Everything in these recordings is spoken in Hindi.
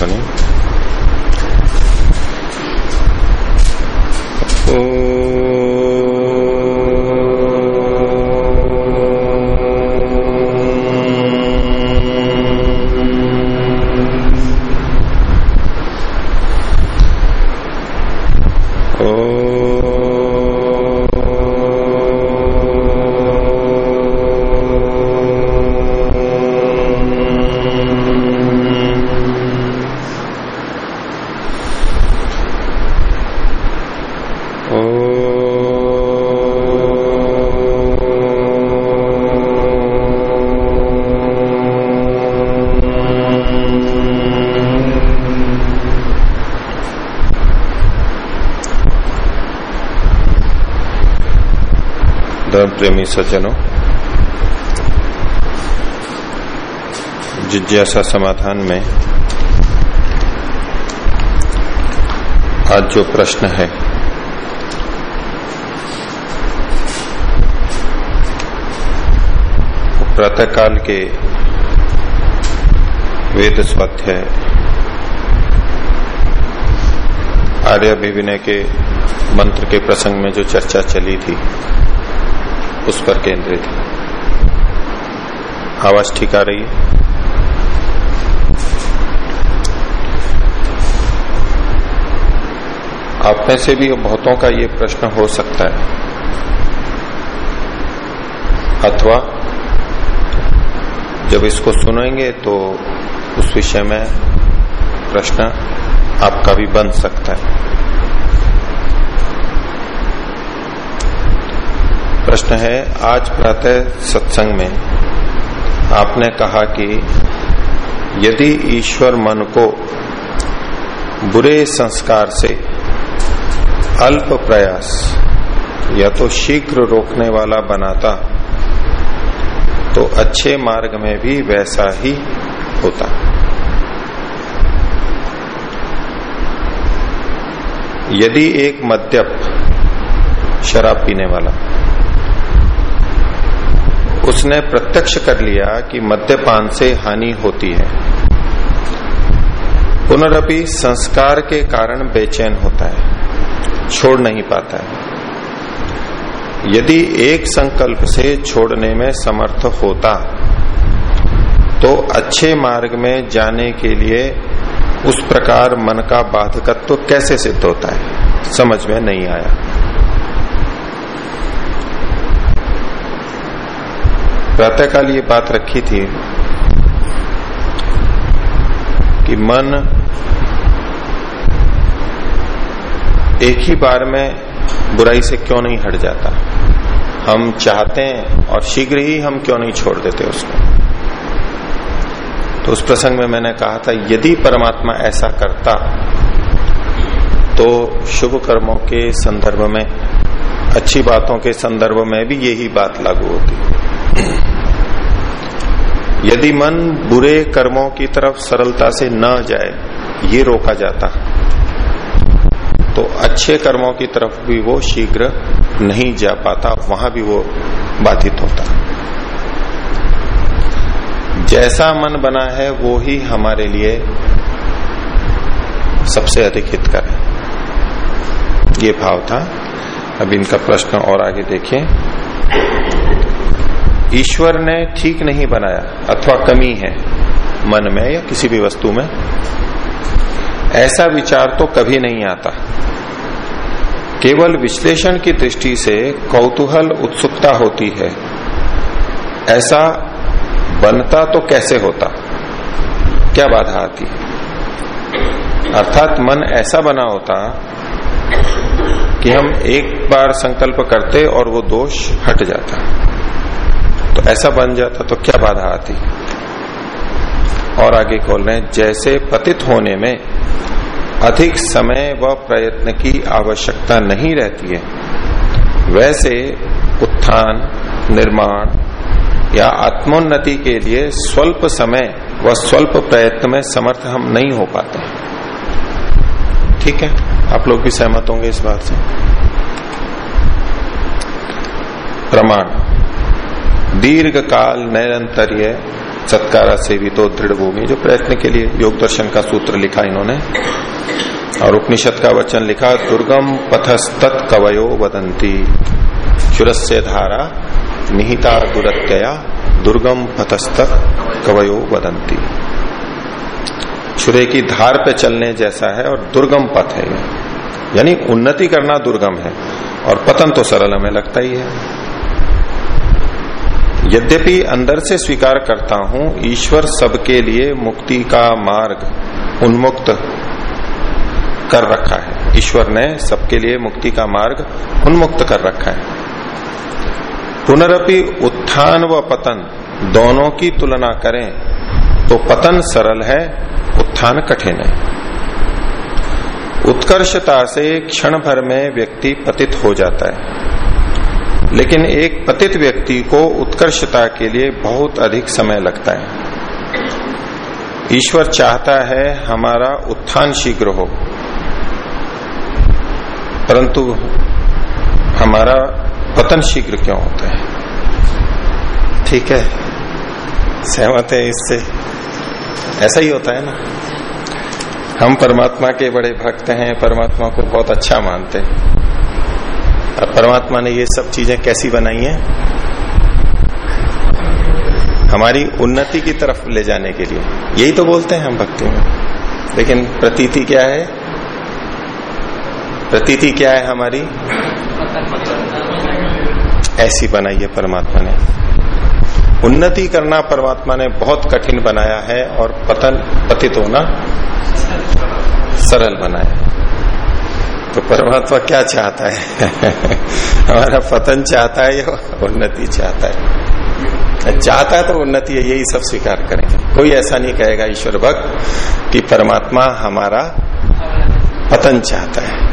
también. प्रेमी सज्जनों। जिज्ञासा समाधान में आज जो प्रश्न है प्रातःकाल के वेद स्वाध्याय, आर्य विविनय के मंत्र के प्रसंग में जो चर्चा चली थी उस पर केंद्रित है। आवाज़ ठीक आ रही है? आप में से भी बहुतों का ये प्रश्न हो सकता है। अथवा जब इसको सुनेंगे तो उस विषय में प्रश्न आपका भी बन सकता है। प्रश्न है, आज प्रातः सत्संग में आपने कहा कि यदि ईश्वर मन को बुरे संस्कार से अल्प प्रयास या तो शीघ्र रोकने वाला बनाता तो अच्छे मार्ग में भी वैसा ही होता। यदि एक मद्यप शराब पीने वाला उसने प्रत्यक्ष कर लिया कि मद्यपान से हानि होती है। पुनरअपि संस्कार के कारण बेचैन होता है, छोड़ नहीं पाता है। यदि एक संकल्प से छोड़ने में समर्थ होता तो अच्छे मार्ग में जाने के लिए उस प्रकार मन का बाधकत्व तो कैसे सिद्ध होता है, समझ में नहीं आया। प्रातःकाल ये बात रखी थी कि मन एक ही बार में बुराई से क्यों नहीं हट जाता? हम चाहते हैं और शीघ्र ही हम क्यों नहीं छोड़ देते उसको? तो उस प्रसंग में मैंने कहा था, यदि परमात्मा ऐसा करता तो शुभ कर्मों के संदर्भ में, अच्छी बातों के संदर्भ में भी यही बात लागू होती। यदि मन बुरे कर्मों की तरफ़ सरलता से न जाए, ये रोका जाता तो अच्छे कर्मों की तरफ़ भी वो शीघ्र नहीं जा पाता, वहाँ भी वो बाधित होता जैसा मन बना है, वो ही हमारे लिए सबसे अधिक हितकर है। ये भाव था। अब इनका प्रश्न और आगे देखें ईश्वर ने ठीक नहीं बनाया, अथवा कमी है मन में या किसी भी वस्तु में, ऐसा विचार तो कभी नहीं आता। केवल विश्लेषण की दृष्टि से कौतूहल उत्सुकता होती है। ऐसा बनता तो कैसे होता? क्या बाधा आती है? अर्थात मन ऐसा बना होता कि हम एक बार संकल्प करते और वो दोष हट जाता। तो ऐसा बन जाता तो क्या बाधा आती? और आगे खोल रहे जैसे पतित होने में अधिक समय व प्रयत्न की आवश्यकता नहीं रहती है, वैसे उत्थान, निर्माण या आत्मोन्नति के लिए स्वल्प समय व स्वल्प प्रयत्न में समर्थ हम नहीं हो पाते ठीक है? आप लोग भी सहमत होंगे इस बात से। प्रमाण। दीर्घ काल निरंतर्य सत्कारा से भी तो दृढ़ भूमि जो प्रयत्न के लिए योग दर्शन का सूत्र लिखा इन्होंने। और उपनिषद का वचन लिखा, दुर्गम पथस्तत् कवयो वदंती शुरस्य धारा, निहिता दुरत्यया, दुर्गम पथस्तत् कवयो वदंती छुरे की धार पे चलने जैसा है और दुर्गम पथ है ये। यानी उन्नति करना दुर्गम है, और पतन तो सरल हमें लगता ही है। यद्यपि अंदर से स्वीकार करता हूँ, ईश्वर सबके लिए मुक्ति का मार्ग उन्मुक्त कर रखा है। ईश्वर ने सबके लिए मुक्ति का मार्ग उन्मुक्त कर रखा है। पुनरअपि उत्थान व पतन दोनों की तुलना करें तो पतन सरल है, उत्थान कठिन है। उत्कर्षता से क्षण भर में व्यक्ति पतित हो जाता है। लेकिन एक पतित व्यक्ति को उत्कर्षता के लिए बहुत अधिक समय लगता है। ईश्वर चाहता है हमारा उत्थान शीघ्र हो। परंतु हमारा पतन शीघ्र क्यों होता है? ठीक है, सहमत है इससे। ऐसा ही होता है ना। हम परमात्मा के बड़े भक्त हैं, परमात्मा को बहुत अच्छा मानते हैं। परमात्मा ने ये सब चीज़ें कैसी बनाई हैं? हमारी उन्नति की तरफ़ ले जाने के लिए। यही तो बोलते हैं हम भक्ति में। लेकिन प्रतीति क्या है? प्रतीति क्या है हमारी? ऐसी बनाई है परमात्मा ने। उन्नति करना परमात्मा ने बहुत कठिन बनाया है और पतन, पतित होना सरल बनाया तो परमात्मा क्या चाहता है? हमारा पतन चाहता है या उन्नति चाहता है? चाहता है तो उन्नति है, यही सब स्वीकार करेंगे। कोई ऐसा नहीं कहेगा, ईश्वर भक्त, कि परमात्मा हमारा पतन चाहता है।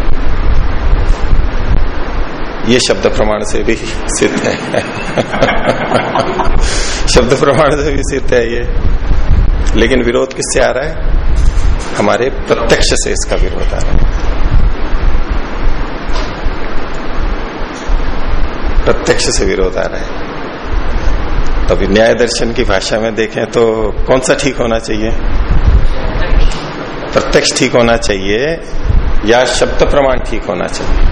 ये शब्द प्रमाण से भी सिद्ध है। शब्द प्रमाण से भी सिद्ध है ये। लेकिन विरोध किससे आ रहा है? हमारे प्रत्यक्ष से इसका विरोध आ रहा है। प्रत्यक्ष से विरोध आ रहा है। तो अभी न्याय दर्शन की भाषा में देखें तो कौन सा ठीक होना चाहिए? प्रत्यक्ष ठीक होना चाहिए या शब्द प्रमाण ठीक होना चाहिए?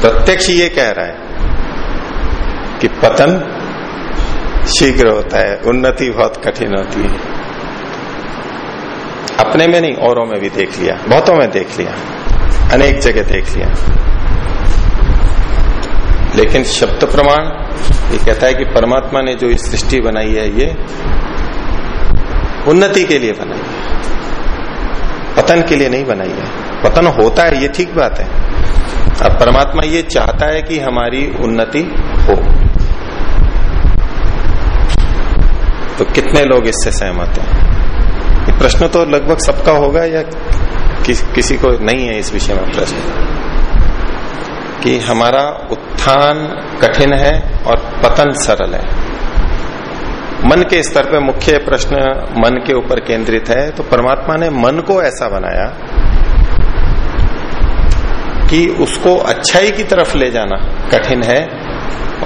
प्रत्यक्ष ये कह रहा है कि पतन शीघ्र होता है, उन्नति बहुत कठिन होती है। अपने में नहीं, औरों में भी देख लिया, बहुतों में देख लिया, अनेक जगह देख लिया। लेकिन शब्द प्रमाण ये कहता है कि परमात्मा ने जो सृष्टि बनाई है ये उन्नति के लिए बनाई है। पतन के लिए नहीं बनाई है। पतन होता है ये ठीक बात है। अब परमात्मा ये चाहता है कि हमारी उन्नति हो। तो कितने लोग इससे सहमत हैं? प्रश्न तो लगभग सबका होगा या कि, किसी को नहीं है इस विषय में प्रश्न? कि हमारा उत्थान कठिन है और पतन सरल है। मन के स्तर पर मुख्य प्रश्न मन के ऊपर केंद्रित है तो परमात्मा ने मन को ऐसा बनाया कि उसको अच्छाई की तरफ़ ले जाना कठिन है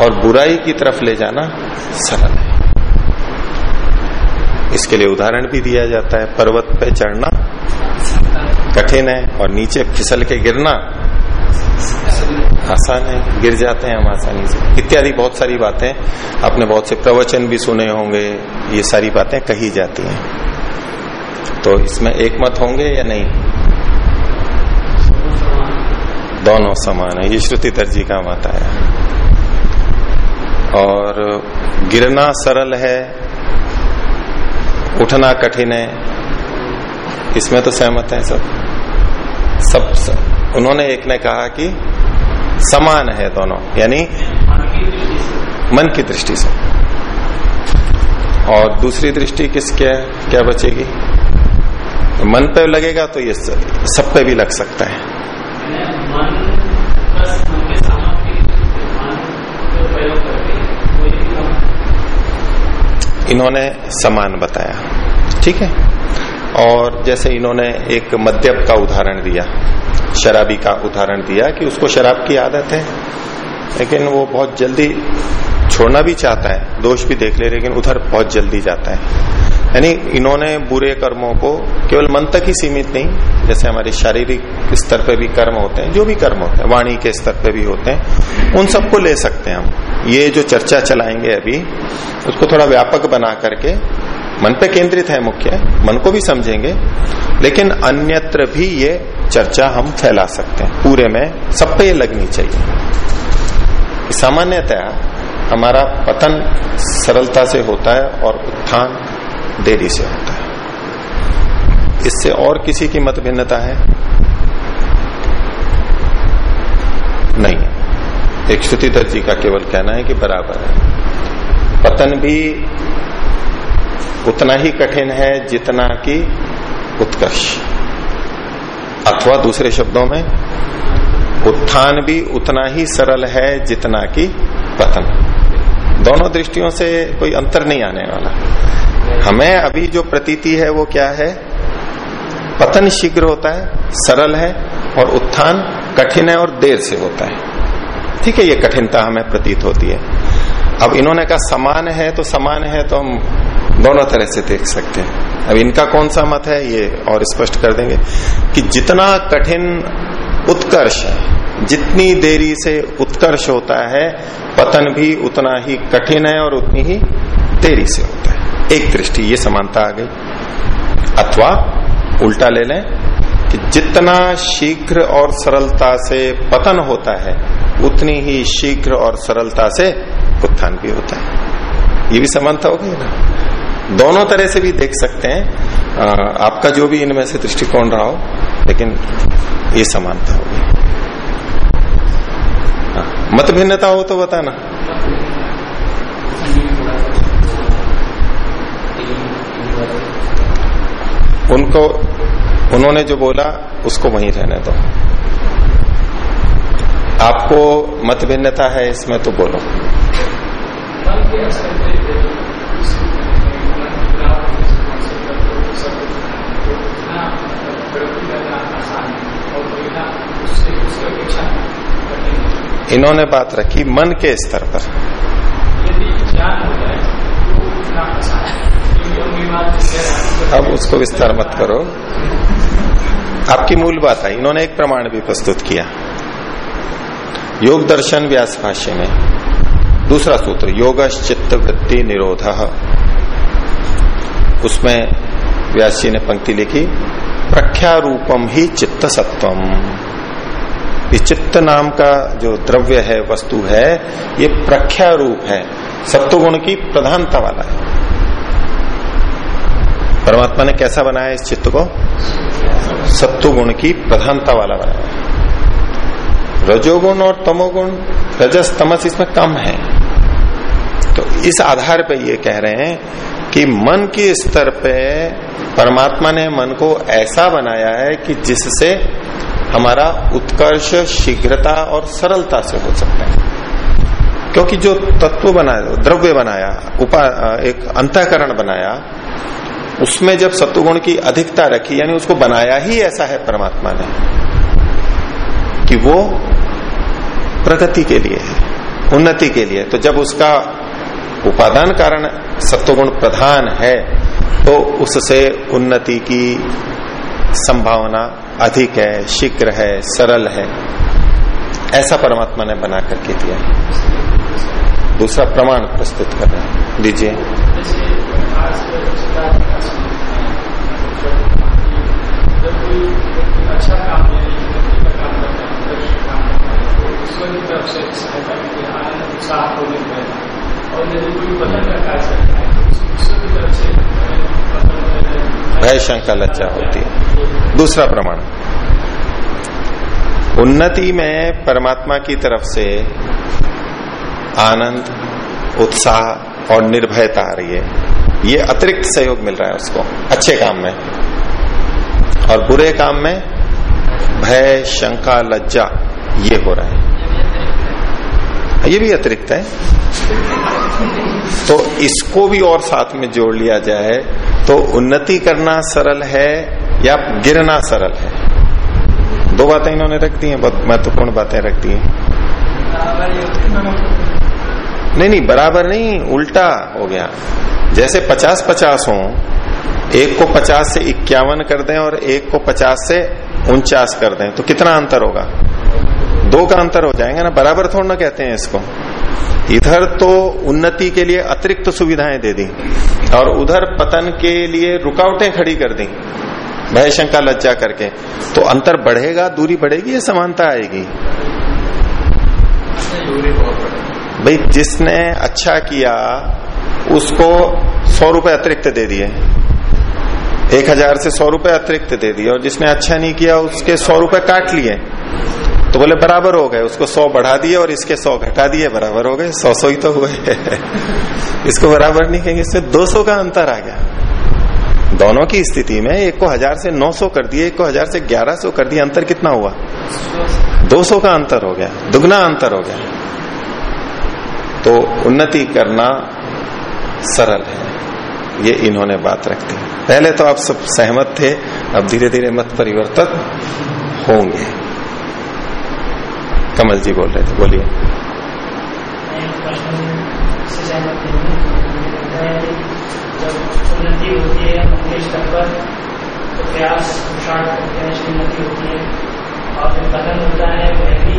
और बुराई की तरफ़ ले जाना सरल है। इसके लिए उदाहरण भी दिया जाता है, पर्वत पे चढ़ना कठिन है और नीचे फिसल के गिरना आसान है गिर जाते हैं हम आसानी से। इत्यादि बहुत सारी बातें आपने बहुत से प्रवचन भी सुने होंगे ये सारी बातें कही जाती हैं। तो इसमें एक मत होंगे या नहीं? दोनों समान है। ये श्रुति दर्जी का मत आया और गिरना सरल है उठना कठिन है इसमें तो सहमत है सब। सब, सब। उन्होंने एक ने कहा कि समान है दोनों, यानी मन की दृष्टि से। और दूसरी दृष्टि किसके, क्या क्या बचेगी मन पे लगेगा तो ये सब पे भी लग सकता है। इन्होंने समान बताया, ठीक है? और जैसे इन्होंने एक मद्यप का उदाहरण दिया शराबी का उदाहरण दिया कि उसको शराब की आदत है, लेकिन वो बहुत जल्दी छोड़ना भी चाहता है, दोष भी देख ले, लेकिन उधर बहुत जल्दी जाता है। यानी इन्होंने बुरे कर्मों को केवल मन तक ही सीमित नहीं, जैसे हमारे शारीरिक स्तर पे भी कर्म होते हैं, जो भी कर्म होते हैं, वाणी के स्तर पे भी होते हैं, उन सबको ले सकते हैं हम। ये जो चर्चा चलाएँगे अभी, उसको थोड़ा व्यापक बना करके मन पे केंद्रित है मुख्य, मन को भी समझेंगे, लेकिन अन्यत्र भी ये चर्चा हम फैला सकते हैं। पूरे में सब पे ये लगनी चाहिए। सामान्यतया हमारा पतन सरलता से होता है और उत्थान देरी से होता है। इससे और किसी की मत भिन्नता है? नहीं। एक श्रुतिधर जी का केवल कहना है कि बराबर है। पतन भी उतना ही कठिन है जितना कि उत्कर्ष। अथवा दूसरे शब्दों में, उत्थान भी उतना ही सरल है जितना कि पतन दोनों दृष्टियों से कोई अंतर नहीं आने वाला। हमें अभी जो प्रतीति है वो क्या है? पतन शीघ्र होता है, सरल है और उत्थान कठिन है और देर से होता है। ठीक है, ये कठिनता हमें प्रतीत होती है। अब इन्होंने कहा समान है तो समान है तो हम दोनों तरह से देख सकते हैं। अब इनका कौन सा मत है, ये और स्पष्ट कर देंगे कि जितना कठिन उत्कर्ष जितनी देरी से उत्कर्ष होता है, पतन भी उतना ही कठिन है और उतनी ही देरी से होता है। एक दृष्टि ये समानता आ गई। अथवा उल्टा ले लें कि जितना शीघ्र और सरलता से पतन होता है, उतनी ही शीघ्र और सरलता से उत्थान भी होता है। ये भी समानता हो गई ना? दोनों तरह से भी देख सकते हैं। आपका जो भी इनमें से दृष्टिकोण रहा हो लेकिन ये समानता होगी। हाँ, मत भिन्नता हो तो बताना। उनको उन्होंने जो बोला उसको वहीं रहने दो। आपको मत भिन्नता है इसमें तो बोलो। इन्होंने बात रखी मन के स्तर पर। अब उसको विस्तार मत करो। आपकी मूल बात है, इन्होंने एक प्रमाण भी प्रस्तुत किया। योग दर्शन व्यास भाष्य में। दूसरा सूत्र योग चित्त वृत्ति निरोध। उसमें व्यास जी ने पंक्ति लिखी प्रख्या रूपम ही चित्त सत्वम चित्त नाम का जो द्रव्य है, वस्तु है, ये प्रख्या रूप है। सत्वगुण की प्रधानता वाला है। परमात्मा ने कैसा बनाया इस चित्त को? सत्व गुण की प्रधानता वाला बनाया। रजोगुण और तमोगुण, रजस, तमस इसमें कम है। तो इस आधार पर ये कह रहे हैं कि मन के स्तर पे परमात्मा ने मन को ऐसा बनाया है कि जिससे हमारा उत्कर्ष, शीघ्रता और सरलता से हो सकता है। क्योंकि जो तत्व बनाया, द्रव्य बनाया, उपा, एक अंतकरण बनाया, उसमें जब सत्वगुण की अधिकता रखी, यानी उसको बनाया ही ऐसा है परमात्मा ने, कि वो प्रगति के लिए है, उन्नति के लिए तो जब उसका उपादान कारण सत्वगुण प्रधान है तो उससे उन्नति की संभावना अधिक है, शीघ्र है, सरल है। ऐसा परमात्मा ने बना करके दिया दूसरा प्रमाण प्रस्तुत कर रहे हैं। लीजिए अच्छा काम सहायता उत्साह और यदि कोई बदल का कार्य करता है तरफ़ से भय शंका लज्जा होती है। दूसरा प्रमाण। उन्नति में परमात्मा की तरफ़ से आनंद, उत्साह और निर्भयता आ रही है। ये अतिरिक्त सहयोग मिल रहा है उसको, अच्छे काम में। और बुरे काम में भय, शंका, लज्जा, ये हो रहा है। ये भी अतिरिक्त है। तो इसको भी और साथ में जोड़ लिया जाए तो उन्नति करना सरल है या गिरना सरल है? दो बातें इन्होंने रख दी हैं, बहुत महत्वपूर्ण बातें रख दी हैं। नहीं नहीं, बराबर नहीं, उल्टा हो गया। जैसे पचास पचास हो, एक को पचास से इक्यावन कर दें और एक को पचास से उनचास कर दें तो कितना अंतर होगा? दो का अंतर हो जाएगा ना? बराबर थोड़ा ना कहते हैं इसको। इधर तो उन्नति के लिए अतिरिक्त तो सुविधाएँ दे दी और उधर पतन के लिए रुकावटें खड़ी कर दी भय शंका लज्जा करके। तो अंतर बढ़ेगा दूरी बढ़ेगी या समानता आएगी? भाई जिसने अच्छा किया उसको सौ रुपए अतिरिक्त दे दिए। एक हज़ार से सौ रुपए अतिरिक्त दे दिए और जिसने अच्छा नहीं किया उसके सौ रुपए काट लिए। तो बोले, बराबर हो गए, उसको सौ बढ़ा दिए और इसके सौ घटा दिए, बराबर हो गए, सौ सौ ही तो हुए इसको बराबर नहीं कहेंगे, इससे दो सौ का अंतर आ गया। दोनों की स्थिति में एक को हज़ार से नौ सौ कर दिए, एक को हज़ार से ग्यारह सौ कर दिया अंतर कितना हुआ? दो सौ का अंतर हो गया, दुगना अंतर हो गया। तो उन्नति करना सरल है, ये इन्होंने बात रख दी। पहले तो आप सब सहमत थे, अब धीरे धीरे मत परिवर्तन होंगे। कमल जी बोल रहे थे, बोलिए। और होता है वह भी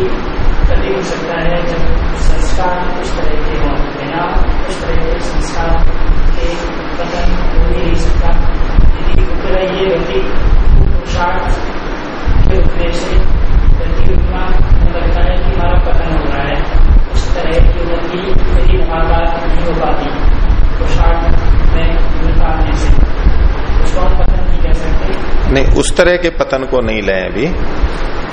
तभी हो सकता है जब संस्कार उस तरह के हों उस तरह के संस्कार के हो नहीं सकता यदि ये व्यक्ति पुरुषार्थ के रुकने से व्यक्ति उतना लगता है कि हमारा पतन हो रहा है उस तरह की नहीं हो पाती। में से। उसको हम पतन नहीं कह सकते। नहीं, उस तरह के पतन को नहीं लें अभी।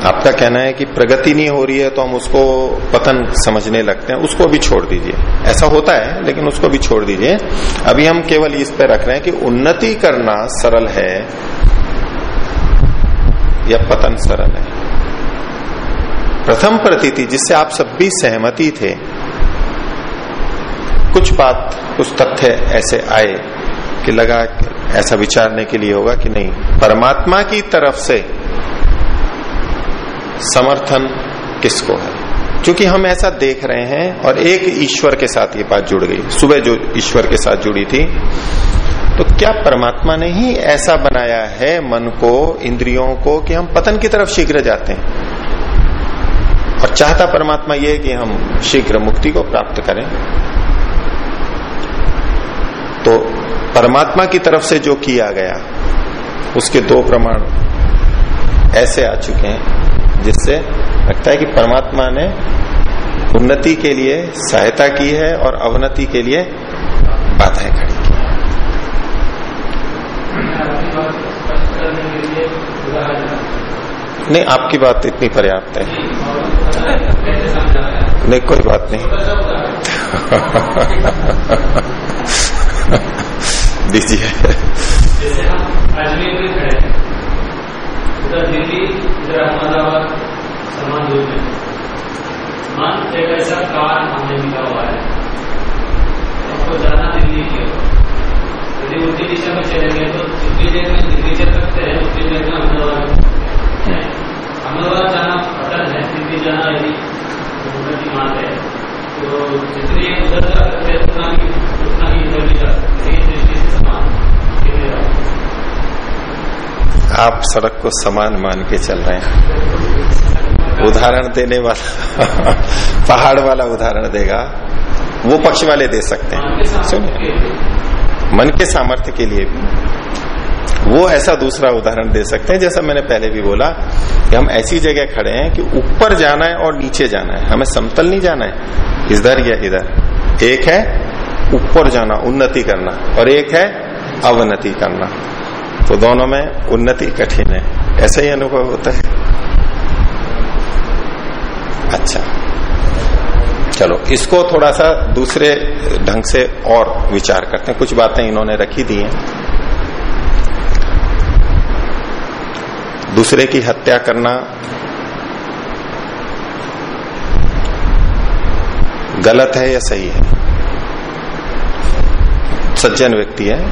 आपका कहना है कि प्रगति नहीं हो रही है तो हम उसको पतन समझने लगते हैं। उसको भी छोड़ दीजिए। ऐसा होता है, लेकिन उसको भी छोड़ दीजिए। अभी हम केवल इस पे रख रहे हैं कि उन्नति करना सरल है या पतन सरल है। प्रथम प्रतीति जिससे आप सब भी सहमति थे। कुछ बात कुछ तथ्य ऐसे आए कि लगा ऐसा विचारने के लिए होगा कि नहीं। परमात्मा की तरफ़ से समर्थन किसको है? क्योंकि हम ऐसा देख रहे हैं और एक ईश्वर के साथ ये बात जुड़ गई। सुबह जो ईश्वर के साथ जुड़ी थी तो क्या परमात्मा ने ही ऐसा बनाया है मन को, इंद्रियों को कि हम पतन की तरफ़ शीघ्र जाते हैं? और चाहता परमात्मा ये कि हम शीघ्र मुक्ति को प्राप्त करें। तो परमात्मा की तरफ़ से जो किया गया, उसके दो प्रमाण ऐसे आ चुके हैं, जिससे लगता है कि परमात्मा ने उन्नति के लिए सहायता की है और अवनति के लिए बाधाएँ खड़ी की नहीं, आपकी बात इतनी पर्याप्त है। नहीं, कोई बात नहीं। दीजिए एक ऐसा कार, हमने मिला हुआ है। जाना दिल्ली की यदि उल्टी दिशा में तो जितनी देर में दिल्ली चल सकते हैं देर में अहमदाबाद जाना पतन है दिल्ली जाना यदि उन्नति मान है तो उधर जा सकते हैं उतना ही उतना ही इधर भी जा सकते हैं समान आप सड़क को समान मान के चल रहे हैं। उदाहरण देने वाला, पहाड़ वाला उदाहरण देगा। वो पक्ष वाले दे सकते हैं। सुनिए। मन के सामर्थ्य के लिए भी। वो ऐसा दूसरा उदाहरण दे सकते हैं। जैसा मैंने पहले भी बोला कि हम ऐसी जगह खड़े हैं कि ऊपर जाना है और नीचे जाना है। हमें समतल नहीं जाना है। इधर या इधर। एक है ऊपर जाना, उन्नति करना, और एक है अवनति करना। तो दोनों में उन्नति कठिन है। ऐसा ही अनुभव होता है। अच्छा। चलो, इसको थोड़ा सा दूसरे ढंग से और विचार करते हैं। कुछ बातें इन्होंने रखी दी हैं। दूसरे की हत्या करना, गलत है या सही है? सज्जन व्यक्ति है,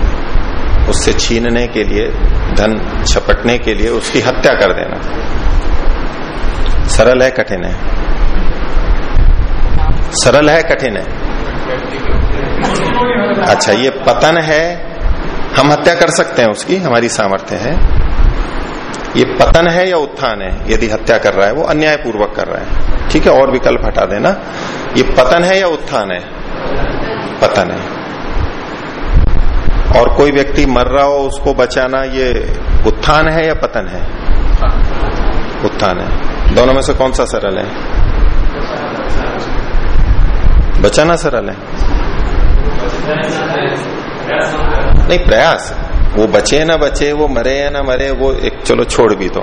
उससे छीनने के लिए, धन छपटने के लिए उसकी हत्या कर देना। सरल है, कठिन है? सरल है, कठिन है? अच्छा ये पतन है, हम हत्या कर सकते हैं उसकी, हमारी सामर्थ्य है। ये पतन है या उत्थान है? यदि हत्या कर रहा है, वो अन्याय पूर्वक कर रहा है। ठीक है, और विकल्प हटा देना। ये पतन है या उत्थान है? पतन है। और कोई व्यक्ति मर रहा हो, उसको बचाना, ये उत्थान है या पतन है? उत्थान है। दोनों में से कौन सा सरल है? बचाना सरल है। नहीं, प्रयास। वो बचे ना बचे, वो मरे या ना मरे, वो एक चलो छोड़ भी दो।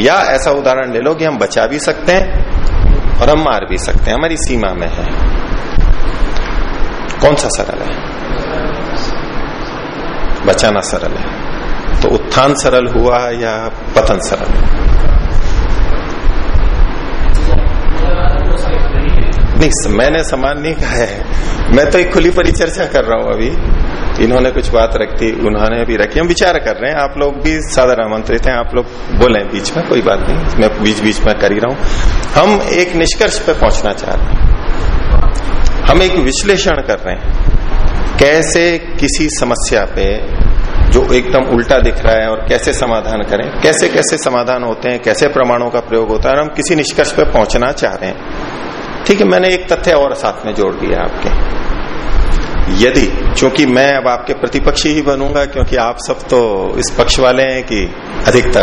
या ऐसा उदाहरण ले लो कि हम बचा भी सकते हैं और हम मार भी सकते हैं। हमारी सीमा में है। कौन सा सरल है? बचाना सरल है। तो उत्थान सरल हुआ या पतन सरल? नहीं, मैंने समान नहीं कहा है। मैं तो एक खुली परिचर्चा कर रहा हूँ अभी। इन्होंने कुछ बात रखी, उन्होंने भी रखी। हम विचार कर रहे हैं, आप लोग भी सादर आमंत्रित हैं, आप लोग बोले बीच में, कोई बात नहीं, मैं बीच बीच में कर ही रहा हूँ। हम एक निष्कर्ष पे पहुँचना चाह रहे हैं। हम एक विश्लेषण कर रहे हैं, कैसे किसी समस्या पे जो एकदम उल्टा दिख रहा है और कैसे समाधान करें, कैसे कैसे समाधान होते हैं, कैसे प्रमाणों का प्रयोग होता है, और हम किसी निष्कर्ष पे पहुँचना चाह रहे हैं। ठीक है, मैंने एक तथ्य और साथ में जोड़ दिया आपके। यदि, क्योंकि मैं अब आपके प्रतिपक्षी ही बनूँगा, क्योंकि आप सब तो इस पक्ष वाले हैं कि अधिकतर,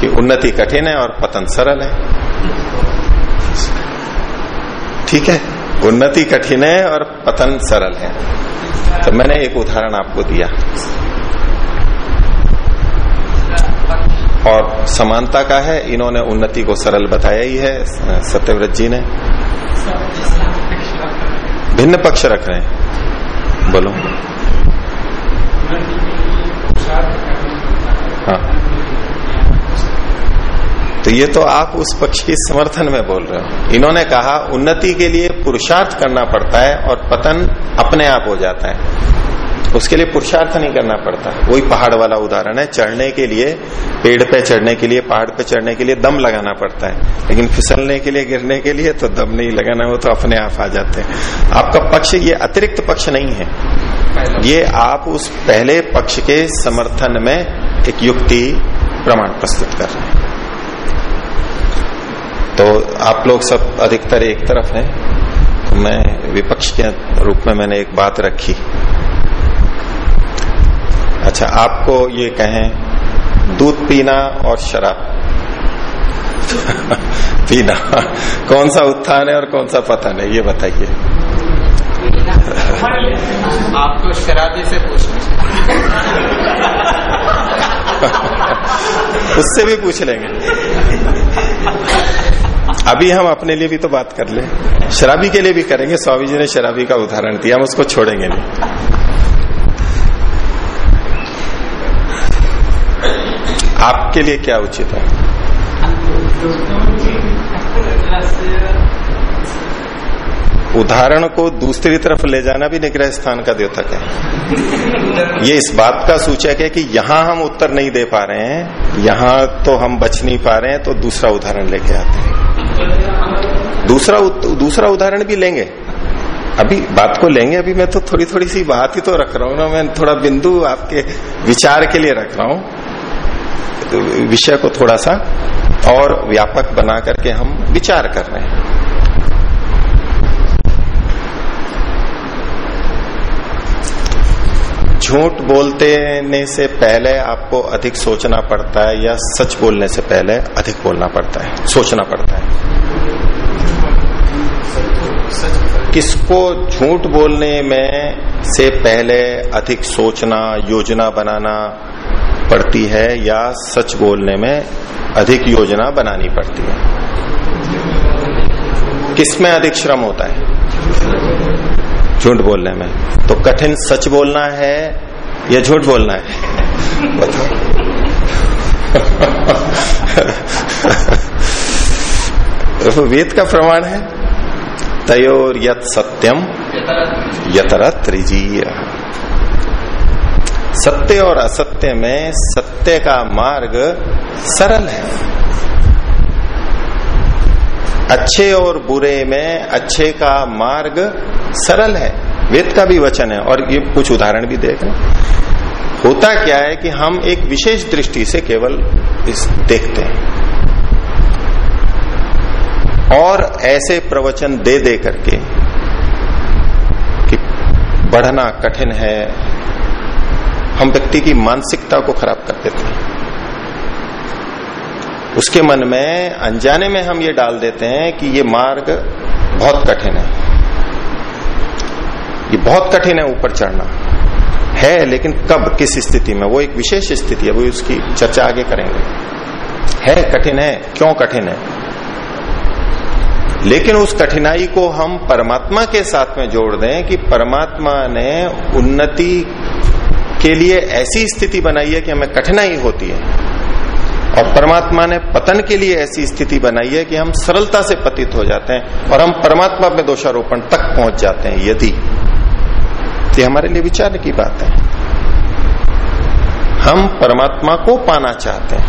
कि उन्नति कठिन है और पतन सरल है। ठीक है? उन्नति कठिन है और पतन सरल है। तो मैंने एक उदाहरण आपको दिया। और समानता का है, इन्होंने उन्नति को सरल बताया ही है, सत्यव्रत जी ने। भिन्न पक्ष रख रहे हैं। बोलो। हाँ। तो ये तो आप उस पक्ष के समर्थन में बोल रहे हो। इन्होंने कहा, उन्नति के लिए पुरुषार्थ करना पड़ता है और पतन अपने आप हो जाता है। उसके लिए पुरुषार्थ नहीं करना पड़ता। वही पहाड़ वाला उदाहरण है, चढ़ने के लिए, पेड़ पे चढ़ने के लिए, पहाड़ पे चढ़ने के लिए दम लगाना पड़ता है। लेकिन फिसलने के लिए, गिरने के लिए तो दम नहीं लगाना, वो तो अपने आप आ जाते हैं। आपका पक्ष ये अतिरिक्त पक्ष नहीं है। ये आप उस पहले पक्ष के समर्थन में एक युक्ति प्रमाण प्रस्तुत कर रहे हैं। तो आप लोग सब अधिकतर एक तरफ़ हैं। तो मैं विपक्ष के रूप में मैंने एक बात रखी। अच्छा आपको ये कहें दूध पीना और शराब। पीना। कौन सा उत्थान है और कौन सा पतन है ये बताइए। आपको शराबी से पूछना उससे भी पूछ लेंगे। अभी हम अपने लिए भी तो बात कर ले। शराबी के लिए भी करेंगे स्वामी जी ने शराबी का उदाहरण दिया हम उसको छोड़ेंगे नहीं। आपके लिए क्या उचित है? उदाहरण को दूसरी तरफ़ ले जाना भी निग्रह स्थान का द्योतक है। ये इस बात का सूचक है कि यहाँ हम उत्तर नहीं दे पा रहे हैं, यहाँ तो हम बच नहीं पा रहे हैं तो दूसरा उदाहरण लेके आते हैं। दूसरा दूसरा उदाहरण भी लेंगे। अभी बात को लेंगे, अभी मैं तो थोड़ी थोड़ी सी बात ही तो रख रहा हूँ ना, मैं थोड़ा बिंदु आपके विचार के लिए रख रहा हूँ। विषय को थोड़ा सा और व्यापक बना करके हम विचार कर रहे हैं। झूठ बोलते से पहले आपको अधिक सोचना पड़ता है या सच बोलने से पहले अधिक बोलना पड़ता है? सोचना पड़ता है। किसको झूठ बोलने में से पहले अधिक सोचना, योजना बनाना पड़ती है या सच बोलने में अधिक योजना बनानी पड़ती है। किसमें अधिक श्रम होता है? झूठ बोलने में। तो कठिन सच बोलना है या झूठ बोलना है? तो वेद का प्रमाण है। तयोर यत सत्यम यतरा त्रिजीय सत्य और असत्य में सत्य का मार्ग सरल है। अच्छे और बुरे में अच्छे का मार्ग सरल है। वेद का भी वचन है, और ये कुछ उदाहरण भी देख रहे होता क्या है कि हम एक विशेष दृष्टि से केवल इस देखते हैं। और ऐसे प्रवचन दे दे करके कि बढ़ना कठिन है हम व्यक्ति की मानसिकता को खराब कर देते हैं। उसके मन में, अनजाने में हम ये डाल देते हैं कि ये मार्ग बहुत कठिन है। ये बहुत कठिन है ऊपर चढ़ना। है, लेकिन कब, किस स्थिति में? वो एक विशेष स्थिति है, वो उसकी चर्चा आगे करेंगे। है, कठिन है, क्यों कठिन है? लेकिन उस कठिनाई को हम परमात्मा के साथ में जोड़ दें कि परमात्मा ने उन्नति के लिए ऐसी स्थिति बनाई है कि हमें कठिनाई होती है। और परमात्मा ने पतन के लिए ऐसी स्थिति बनाई है कि हम सरलता से पतित हो जाते हैं और हम परमात्मा में दोषारोपण तक पहुँच जाते हैं, यदि। ये हमारे लिए विचार की बात है। हम परमात्मा को पाना चाहते हैं।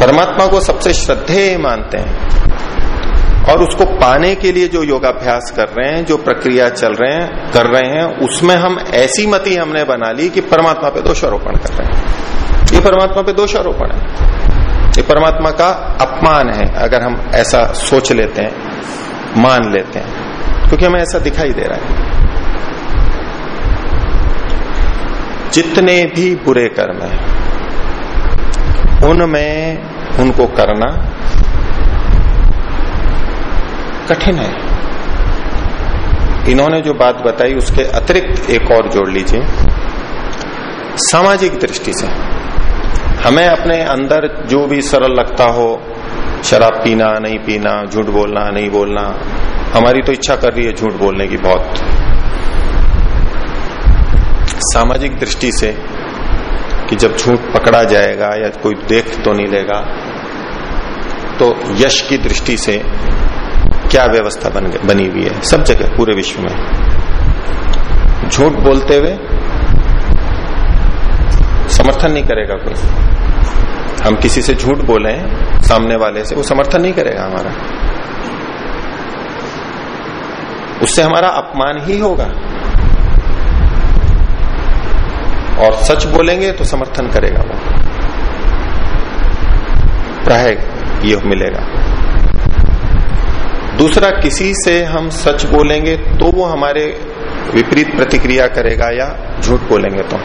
परमात्मा को सबसे श्रद्धेय मानते हैं। और उसको पाने के लिए जो योगाभ्यास कर रहे हैं, जो प्रक्रिया चल रहे हैं, कर रहे हैं, उसमें हम ऐसी मति हमने बना ली कि परमात्मा पे दोषारोपण कर रहे हैं। ये परमात्मा पे दोषारोपण है। ये परमात्मा का अपमान है, अगर हम ऐसा सोच लेते हैं, मान लेते हैं, क्योंकि हमें ऐसा दिखाई दे रहा है। जितने भी बुरे कर्म है, उनमें उनको करना कठिन है। इन्होंने जो बात बताई, उसके अतिरिक्त एक और जोड़ लीजिए। सामाजिक दृष्टि से, हमें अपने अंदर जो भी सरल लगता हो, शराब पीना, नहीं पीना, झूठ बोलना, नहीं बोलना, हमारी तो इच्छा कर रही है झूठ बोलने की बहुत। सामाजिक दृष्टि से कि जब झूठ पकड़ा जाएगा या कोई देख तो नहीं लेगा तो यश की दृष्टि से क्या व्यवस्था बन बनी हुई है? सब जगह, पूरे विश्व में। झूठ बोलते हुए समर्थन नहीं करेगा कोई। हम किसी से झूठ बोले सामने वाले से, वो समर्थन नहीं करेगा हमारा। उससे हमारा अपमान ही होगा। और सच बोलेंगे तो समर्थन करेगा वो। प्राय ये मिलेगा। दूसरा, किसी से हम सच बोलेंगे तो वो हमारे विपरीत प्रतिक्रिया करेगा या झूठ बोलेंगे तो।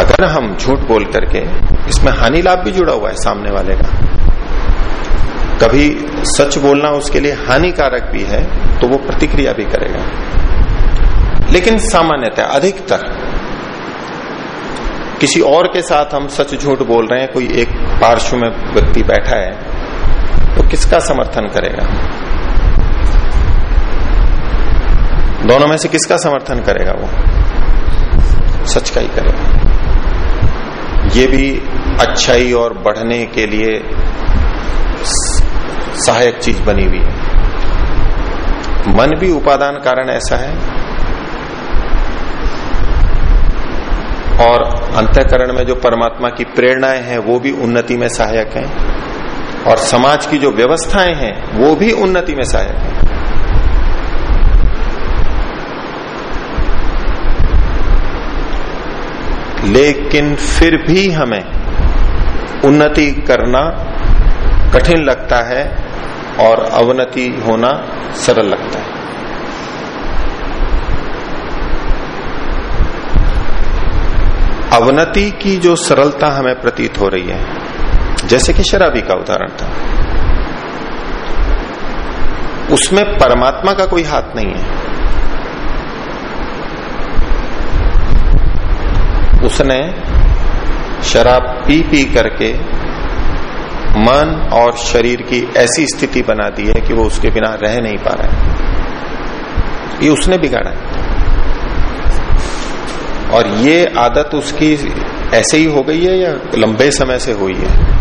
अगर हम झूठ बोल करके इसमें हानि लाभ भी जुड़ा हुआ है सामने वाले का, कभी सच बोलना उसके लिए हानिकारक भी है तो वो प्रतिक्रिया भी करेगा। लेकिन सामान्यतः अधिकतर किसी और के साथ हम सच झूठ बोल रहे हैं, कोई एक पार्श्व में व्यक्ति बैठा है तो किसका समर्थन करेगा? दोनों में से किसका समर्थन करेगा वो? सच का ही करेगा। ये भी अच्छाई और बढ़ने के लिए सहायक चीज़ बनी हुई है। मन भी उपादान कारण ऐसा है। और अंतकरण में जो परमात्मा की प्रेरणाएँ हैं, वो भी उन्नति में सहायक हैं। और समाज की जो व्यवस्थाएँ हैं, वो भी उन्नति में सहायक है। लेकिन फिर भी हमें उन्नति करना कठिन लगता है और अवनति होना सरल लगता है। अवनति की जो सरलता हमें प्रतीत हो रही है जैसे कि शराबी का उदाहरण था। उसमें परमात्मा का कोई हाथ नहीं है। उसने शराब पी पी करके मन और शरीर की ऐसी स्थिति बना दी है कि वो उसके बिना रह नहीं पा रहा है। ये उसने बिगाड़ा। है और ये आदत उसकी ऐसे ही हो गई है या लंबे समय से हुई है?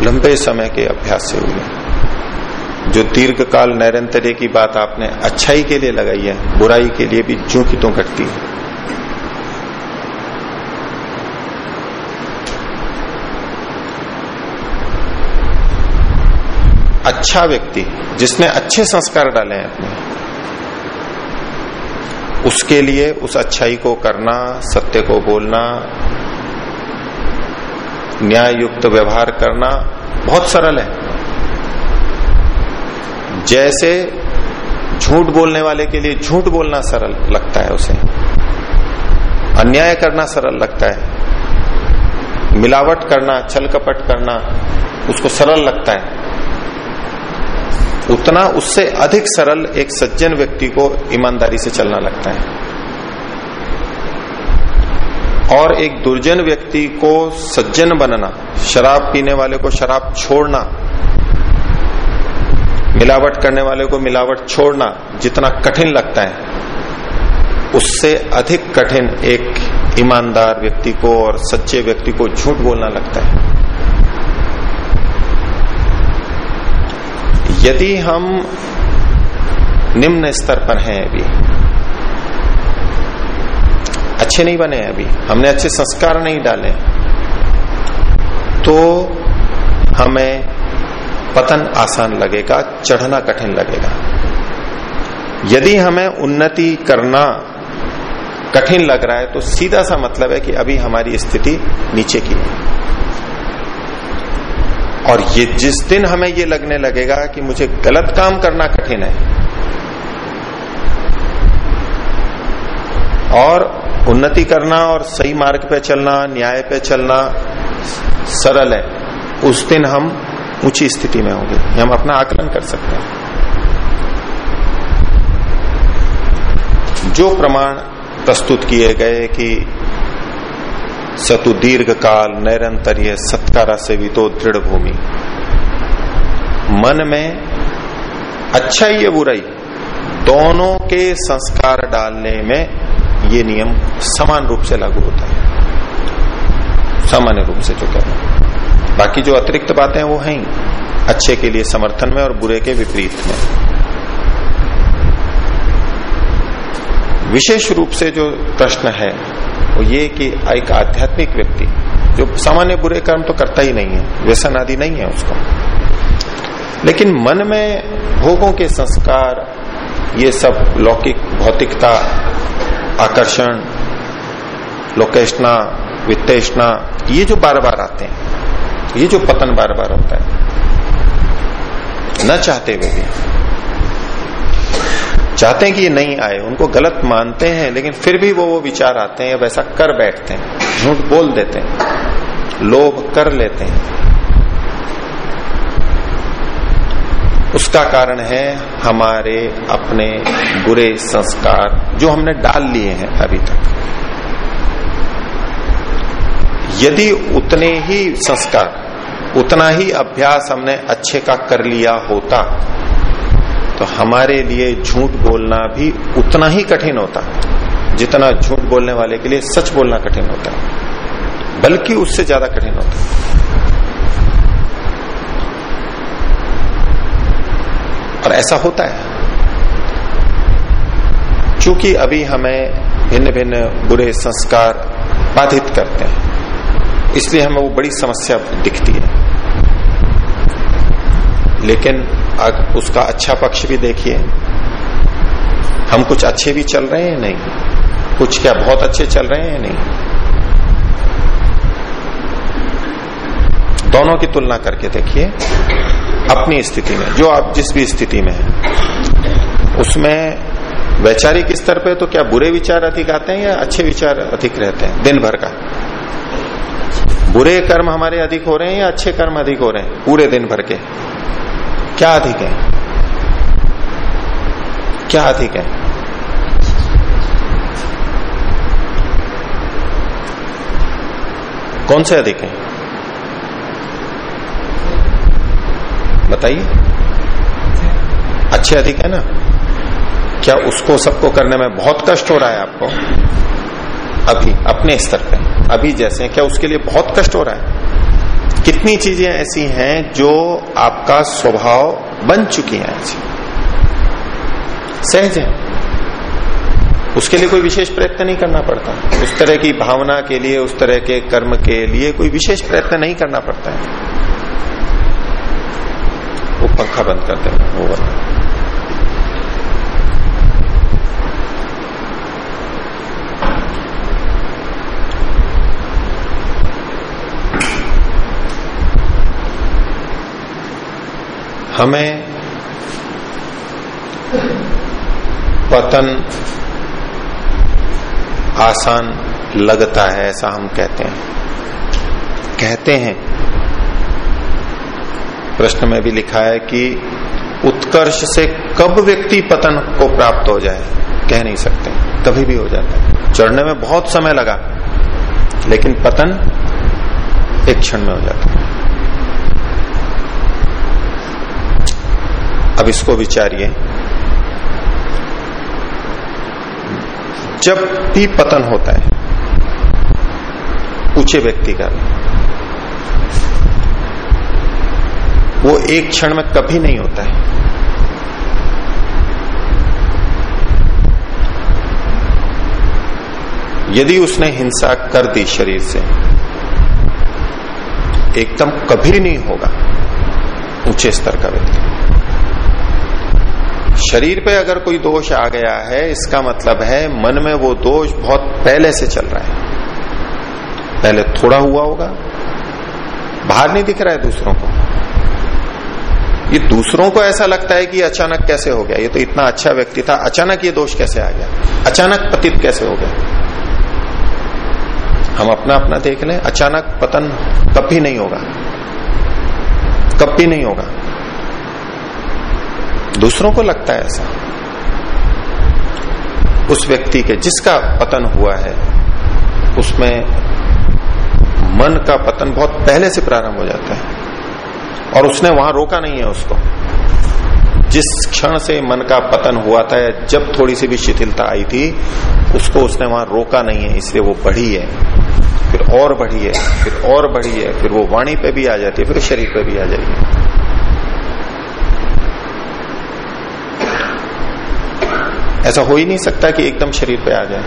लंबे समय के अभ्यास से हुई जो दीर्घ काल नैरंतर्य की बात आपने अच्छाई के लिए लगाई है, बुराई के लिए भी जो की तो घटती है। अच्छा व्यक्ति जिसने अच्छे संस्कार डाले हैं अपने, उसके लिए उस अच्छाई को करना, सत्य को बोलना न्याय युक्त व्यवहार करना बहुत सरल है। जैसे झूठ बोलने वाले के लिए झूठ बोलना सरल लगता है उसे। अन्याय करना सरल लगता है। मिलावट करना छल कपट करना उसको सरल लगता है। उतना उससे अधिक सरल एक सज्जन व्यक्ति को ईमानदारी से चलना लगता है। और एक दुर्जन व्यक्ति को सज्जन बनना, शराब पीने वाले को शराब छोड़ना, मिलावट करने वाले को मिलावट छोड़ना जितना कठिन लगता है, उससे अधिक कठिन एक ईमानदार व्यक्ति को और सच्चे व्यक्ति को झूठ बोलना लगता है। यदि हम निम्न स्तर पर हैं अभी अच्छे नहीं बने अभी। हमने अच्छे संस्कार नहीं डाले। तो हमें पतन आसान लगेगा, चढ़ना कठिन लगेगा। यदि हमें उन्नति करना कठिन लग रहा है तो सीधा सा मतलब है कि अभी हमारी स्थिति नीचे की है। और ये जिस दिन हमें ये लगने लगेगा कि मुझे गलत काम करना कठिन है, और उन्नति करना और सही मार्ग पे चलना, न्याय पे चलना सरल है। उस दिन हम ऊँची स्थिति में होंगे। हम अपना आकलन कर सकते हैं। जो प्रमाण प्रस्तुत किए गए कि सतु दीर्घ काल निरंतरीय सत्कारा तो दृढ़ भूमि। मन में अच्छा ही बुराई, दोनों के संस्कार डालने में ये नियम समान रूप से लागू होता है। सामान्य रूप से जो कहना बाकी जो अतिरिक्त बातें वो हैं अच्छे के लिए समर्थन में और बुरे के विपरीत में। विशेष रूप से जो प्रश्न है, वो ये कि एक आध्यात्मिक व्यक्ति, जो सामान्य बुरे कर्म तो करता ही नहीं है व्यसन आदि नहीं है उसको। लेकिन मन में भोगों के संस्कार, ये सब लौकिक भौतिकता आकर्षण, लोकेशना वित्तेषणा ये जो बार बार आते हैं, ये जो पतन बार बार होता है, न चाहते हुए भी। चाहते हैं कि ये नहीं आए, उनको गलत मानते हैं, लेकिन फिर भी वो वो विचार आते हैं वैसा कर बैठते हैं, झूठ बोल देते हैं, लोभ कर लेते हैं। उसका कारण है हमारे अपने बुरे संस्कार जो हमने डाल लिए हैं अभी तक। यदि उतने ही संस्कार, उतना ही अभ्यास हमने अच्छे का कर लिया होता तो हमारे लिए झूठ बोलना भी उतना ही कठिन होता, जितना झूठ बोलने वाले के लिए सच बोलना कठिन होता है बल्कि उससे ज़्यादा कठिन होता। है और ऐसा होता है। चूँकि अभी हमें भिन्न भिन्न बुरे संस्कार बाधित करते हैं, इसलिए हमें वो बड़ी समस्या दिखती है। लेकिन अब उसका अच्छा पक्ष भी देखिए। हम कुछ अच्छे भी चल रहे हैं नहीं? कुछ क्या बहुत अच्छे चल रहे हैं नहीं? दोनों की तुलना करके देखिए। अपनी स्थिति में, जो आप जिस भी स्थिति में है, उसमें वैचारिक स्तर पे तो क्या बुरे विचार अधिक आते हैं या अच्छे विचार अधिक रहते हैं, दिन भर का? बुरे कर्म हमारे अधिक हो रहे हैं या अच्छे कर्म अधिक हो रहे हैं, पूरे दिन भर के? क्या अधिक है? क्या अधिक है? कौन से अधिक है? बताइए। अच्छे अधिक है ना? क्या उसको सबको करने में बहुत कष्ट हो रहा है आपको? अभी, अपने स्तर पे। अभी जैसे क्या उसके लिए बहुत कष्ट हो रहा है? कितनी चीज़ें ऐसी हैं जो आपका स्वभाव बन चुकी हैं सहज है। उसके लिए कोई विशेष प्रयत्न नहीं करना पड़ता। उस तरह की भावना के लिए, उस तरह के कर्म के लिए कोई विशेष प्रयत्न नहीं करना पड़ता है। वो पंखा बंद कर देना, वो बंद हमें पतन आसान लगता है, ऐसा हम कहते हैं। कहते हैं प्रश्न में भी लिखा है कि उत्कर्ष से कब व्यक्ति पतन को प्राप्त हो जाए, कह नहीं सकते कभी भी हो जाता है। चढ़ने में बहुत समय लगा, लेकिन पतन एक क्षण में हो जाता है। अब इसको विचारिए। जब भी पतन होता है, ऊँचे व्यक्ति का वो एक क्षण में कभी नहीं होता है। यदि उसने हिंसा कर दी शरीर से, एकदम कभी नहीं होगा ऊँचे स्तर का व्यक्ति। शरीर पे अगर कोई दोष आ गया है, इसका मतलब है मन में वो दोष बहुत पहले से चल रहा है। पहले थोड़ा हुआ होगा, बाहर नहीं दिख रहा है दूसरों को। ये दूसरों को ऐसा लगता है कि अचानक कैसे हो गया? ये तो इतना अच्छा व्यक्ति था, अचानक ये दोष कैसे आ गया? अचानक पतित कैसे हो गया? हम अपना अपना देख लें, अचानक पतन कभी नहीं होगा। कभी नहीं होगा। दूसरों को लगता है ऐसा। उस व्यक्ति के जिसका पतन हुआ है, उसमें मन का पतन बहुत पहले से प्रारंभ हो जाता है। और उसने वहाँ रोका नहीं है उसको। जिस क्षण से मन का पतन हुआ था या जब थोड़ी सी भी शिथिलता आई थी, उसको उसने वहाँ रोका नहीं है, इसलिए वो बढ़ी है। फिर और बढ़ी है, फिर और बढ़ी है, फिर वो वाणी पे भी आ जाती है, फिर शरीर पे भी आ जाएगी ऐसा हो ही नहीं सकता कि एकदम शरीर पे आ जाए।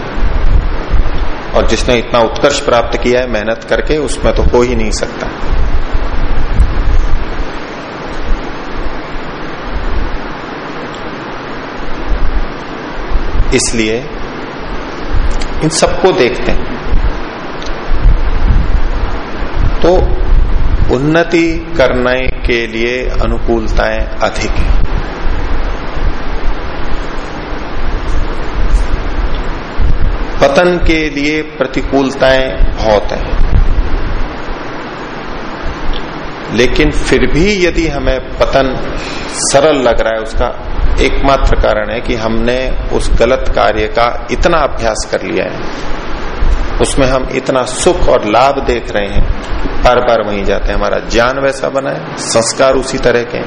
और जिसने इतना उत्कर्ष प्राप्त किया है, मेहनत करके, उसमें तो हो ही नहीं सकता। इसलिए इन सबको देखते हैं। तो उन्नति करने के लिए अनुकूलताएँ अधिक हैं। पतन के लिए प्रतिकूलताएँ बहुत हैं। लेकिन फिर भी यदि हमें पतन सरल लग रहा है, उसका एकमात्र कारण है कि हमने उस गलत कार्य का इतना अभ्यास कर लिया है। उसमें हम इतना सुख और लाभ देख रहे हैं। बार बार वहीं जाते हैं। हमारा ज्ञान वैसा बना है, संस्कार उसी तरह के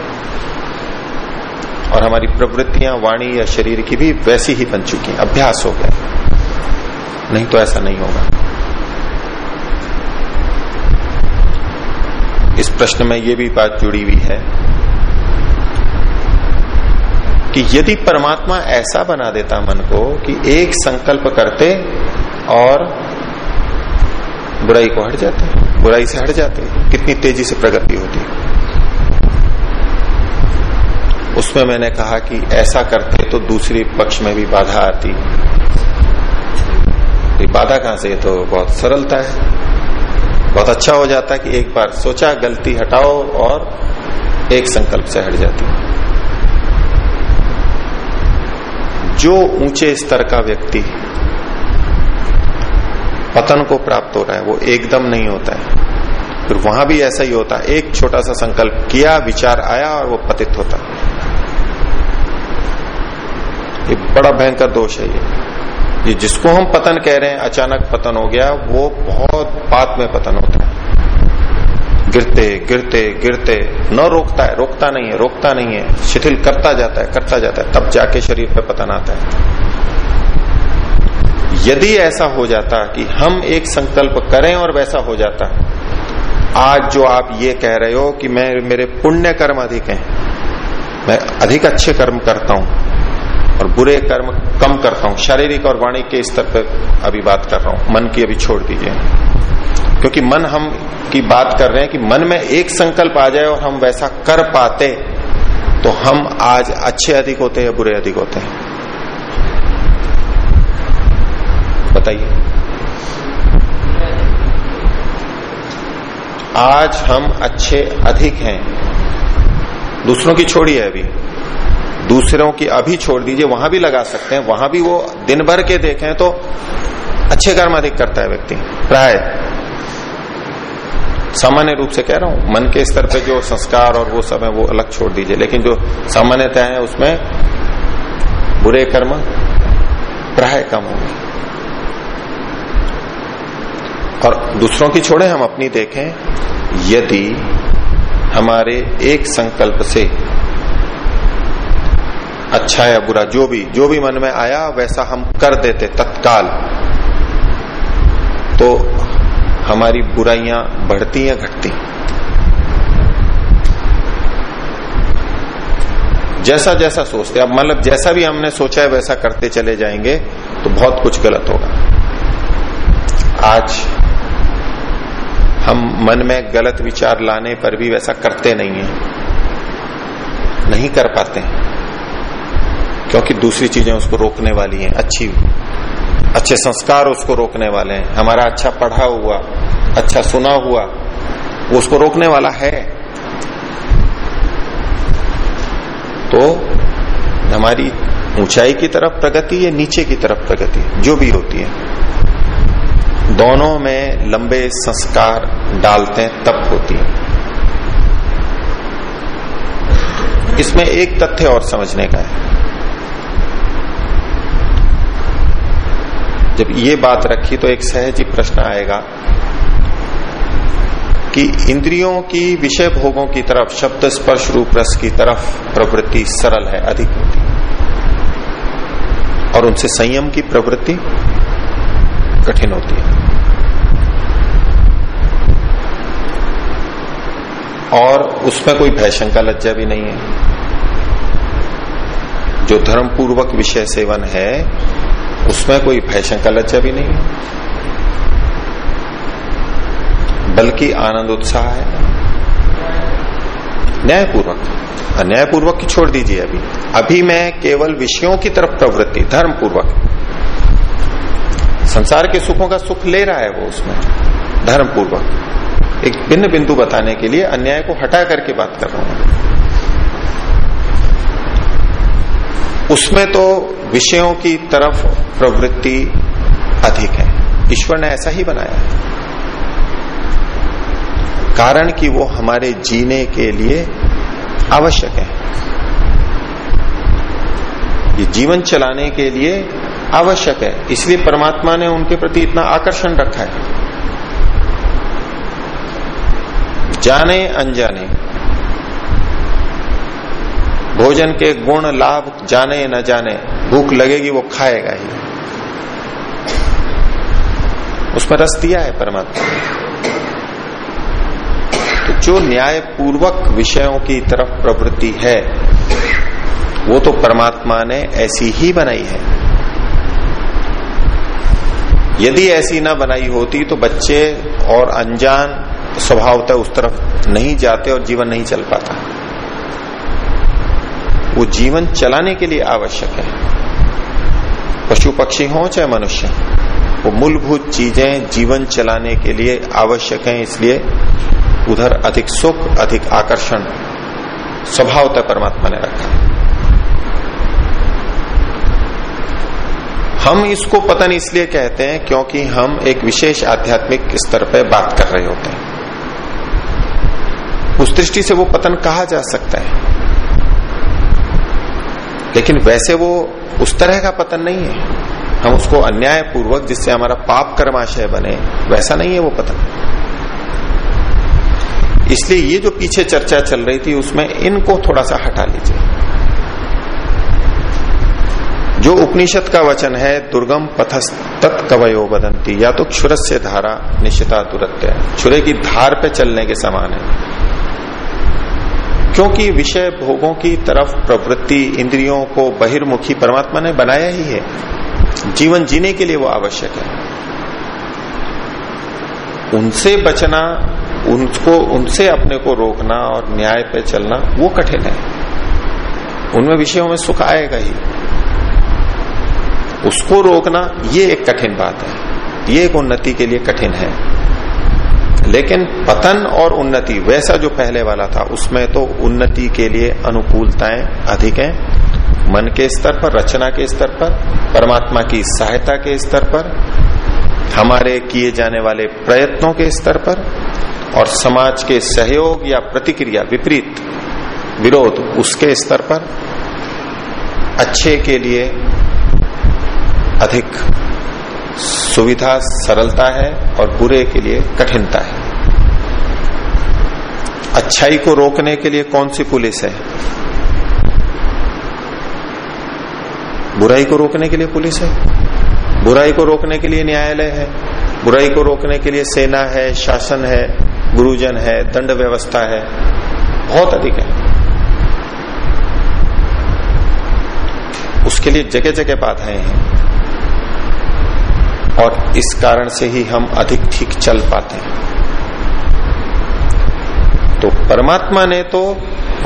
और हमारी प्रवृत्तियाँ, वाणी या शरीर की भी वैसी ही बन चुकी हैं। अभ्यास हो गया। नहीं तो ऐसा नहीं होगा। इस प्रश्न में ये भी बात जुड़ी हुई है कि यदि परमात्मा ऐसा बना देता मन को कि एक संकल्प करते और बुराई को हट जाते, बुराई से हट जाते, कितनी तेज़ी से प्रगति होती। उसमें मैंने कहा कि ऐसा करते तो दूसरे पक्ष में भी बाधा आती। तो बाधा कहाँ से तो बहुत सरलता है। बहुत अच्छा हो जाता कि एक बार सोचा, गलती हटाओ और एक संकल्प से हट जाती। जो ऊँचे स्तर का व्यक्ति पतन को प्राप्त हो रहा है, वो एकदम नहीं होता है। फिर वहाँ भी ऐसा ही होता है, एक छोटा सा संकल्प किया, विचार आया और वो पतित होता ये बड़ा भयंकर दोष है ये। ये जिसको हम पतन कह रहे हैं, अचानक पतन हो गया, वो बहुत बात में पतन होता है। गिरते गिरते गिरते। न रोकता है, रोकता नहीं है, रोकता नहीं है। शिथिल करता जाता है, करता जाता है, तब जाके शरीर पे पतन आता है। यदि ऐसा हो जाता कि हम एक संकल्प करें और वैसा हो जाता। आज जो आप ये कह रहे हो कि मैं, मेरे पुण्य कर्म अधिक हैं, मैं अधिक अच्छे कर्म करता हूँ और बुरे कर्म कम करता हूँ, शारीरिक और वाणी के स्तर पर अभी बात कर रहा हूँ, मन की अभी छोड़ दीजिए। क्योंकि मन हम की बात कर रहे हैं कि मन में एक संकल्प आ जाए और हम वैसा कर पाते तो हम आज अच्छे अधिक होते हैं या बुरे अधिक होते हैं? बताइए। आज हम अच्छे अधिक हैं। दूसरों की छोड़ी है अभी। दूसरों की अभी छोड़ दीजिए, वहाँ भी लगा सकते हैं, वहाँ भी वो दिन भर के देखें तो अच्छे कर्म अधिक करता है व्यक्ति। प्राय सामान्य रूप से कह रहा हूँ, मन के स्तर पे जो संस्कार और वो सब है, वो अलग छोड़ दीजिए। लेकिन जो सामान्यतः है, उसमें बुरे कर्म, प्राय कम होंगे। और दूसरों की छोड़े, हम अपनी देखें, यदि हमारे एक संकल्प से अच्छा या बुरा, जो भी जो भी मन में आया, वैसा हम कर देते तत्काल तो हमारी बुराइयाँ बढ़ती या घटती। जैसा जैसा सोचते अब मतलब जैसा भी हमने सोचा है वैसा करते चले जाएँगे तो बहुत कुछ गलत होगा। आज हम मन में गलत विचार लाने पर भी वैसा करते नहीं है। नहीं कर पाते। क्योंकि दूसरी चीज़ें उसको रोकने वाली हैं, अच्छी अच्छे संस्कार उसको रोकने वाले हैं। हमारा अच्छा पढ़ा हुआ अच्छा सुना हुआ, वो उसको रोकने वाला है। तो हमारी ऊंचाई की तरफ़ प्रगति या नीचे की तरफ़ प्रगति, जो भी होती है। दोनों में लंबे संस्कार डालते हैं तब होती है। इसमें एक तथ्य और समझने का है। जब ये बात रखी तो एक सहज ही प्रश्न आएगा कि इंद्रियों की विषय भोगों की तरफ़, शब्द स्पर्श रूप रस की तरफ़ प्रवृत्ति सरल है, अधिक होती और उनसे संयम की प्रवृत्ति कठिन होती है। और उसमें कोई भय शंका लज्जा भी नहीं है। जो धर्म पूर्वक विषय सेवन है उसमें कोई फ़ैशन का लज्जा भी नहीं है। बल्कि आनंद उत्साह है। न्यायपूर्वक, अन्यायपूर्वक की छोड़ दीजिए अभी। अभी मैं केवल विषयों की तरफ़ प्रवृत्ति धर्म पूर्वक संसार के सुखों का सुख ले रहा है वो उसमें धर्म पूर्वक एक भिन्न बिंदु बताने के लिए अन्याय को हटा करके बात कर रहा हूँ। उसमें तो विषयों की तरफ़ प्रवृत्ति अधिक है। ईश्वर ने ऐसा ही बनाया। कारण कि वो हमारे जीने के लिए आवश्यक है। ये जीवन चलाने के लिए आवश्यक है। इसलिए परमात्मा ने उनके प्रति इतना आकर्षण रखा है। जाने अनजाने भोजन के गुण लाभ जाने न जाने, भूख लगेगी, वो खाएगा ही। उसमें रस दिया है परमात्मा तो जो न्याय पूर्वक विषयों की तरफ़ प्रवृत्ति है, वो तो परमात्मा ने ऐसी ही बनाई है। यदि ऐसी ना बनाई होती तो बच्चे और अनजान स्वभावतः उस तरफ़ नहीं जाते और जीवन नहीं चल पाता। वो जीवन चलाने के लिए आवश्यक है। पशु पक्षी हो चाहे मनुष्य, वो मूलभूत चीज़ें जीवन चलाने के लिए आवश्यक हैं, इसलिए उधर अधिक सुख, अधिक आकर्षण स्वभावतः परमात्मा ने रखा। हम इसको पतन इसलिए कहते हैं क्योंकि हम एक विशेष आध्यात्मिक स्तर पर बात कर रहे होते हैं। उस दृष्टि से वो पतन कहा जा सकता है। लेकिन वैसे वो उस तरह का पतन नहीं है। हम उसको अन्याय पूर्वक जिससे हमारा पाप कर्माशय बने, वैसा नहीं है वो पतन। इसलिए ये जो पीछे चर्चा चल रही थी, उसमें इनको थोड़ा सा हटा लीजिए। जो उपनिषद का वचन है, दुर्गम पथस तत्कवयो बदंती या तो क्षुर से धारा निश्चिता दुरत्य। क्षुरे की धार पे चलने के समान है। क्योंकि विषय भोगों की तरफ़ प्रवृत्ति इंद्रियों को बहिर्मुखी परमात्मा ने बनाया ही है। जीवन जीने के लिए वो आवश्यक है। उनसे बचना, उनको, उनसे अपने को रोकना और न्याय पे चलना वो कठिन है। उनमें विषयों में सुख आएगा ही। उसको रोकना ये एक कठिन बात है। ये एक उन्नति के लिए कठिन है। लेकिन पतन और उन्नति, वैसा जो पहले वाला था, उसमें तो उन्नति के लिए अनुकूलताएँ अधिक हैं। मन के स्तर पर, रचना के स्तर पर, परमात्मा की सहायता के स्तर पर, हमारे किए जाने वाले प्रयत्नों के स्तर पर, और समाज के सहयोग या प्रतिक्रिया, विपरीत विरोध, उसके स्तर पर अच्छे के लिए अधिक सुविधा, सरलता है और बुरे के लिए कठिनता है। अच्छाई को रोकने के लिए कौन सी पुलिस है? बुराई को रोकने के लिए पुलिस है। बुराई को रोकने के लिए न्यायालय है। बुराई को रोकने के लिए सेना है, शासन है, गुरुजन है, दंड व्यवस्था है। बहुत अधिक है। उसके लिए जगह जगह बाधाएँ हैं। और इस कारण से ही हम अधिक ठीक चल पाते हैं। तो परमात्मा ने तो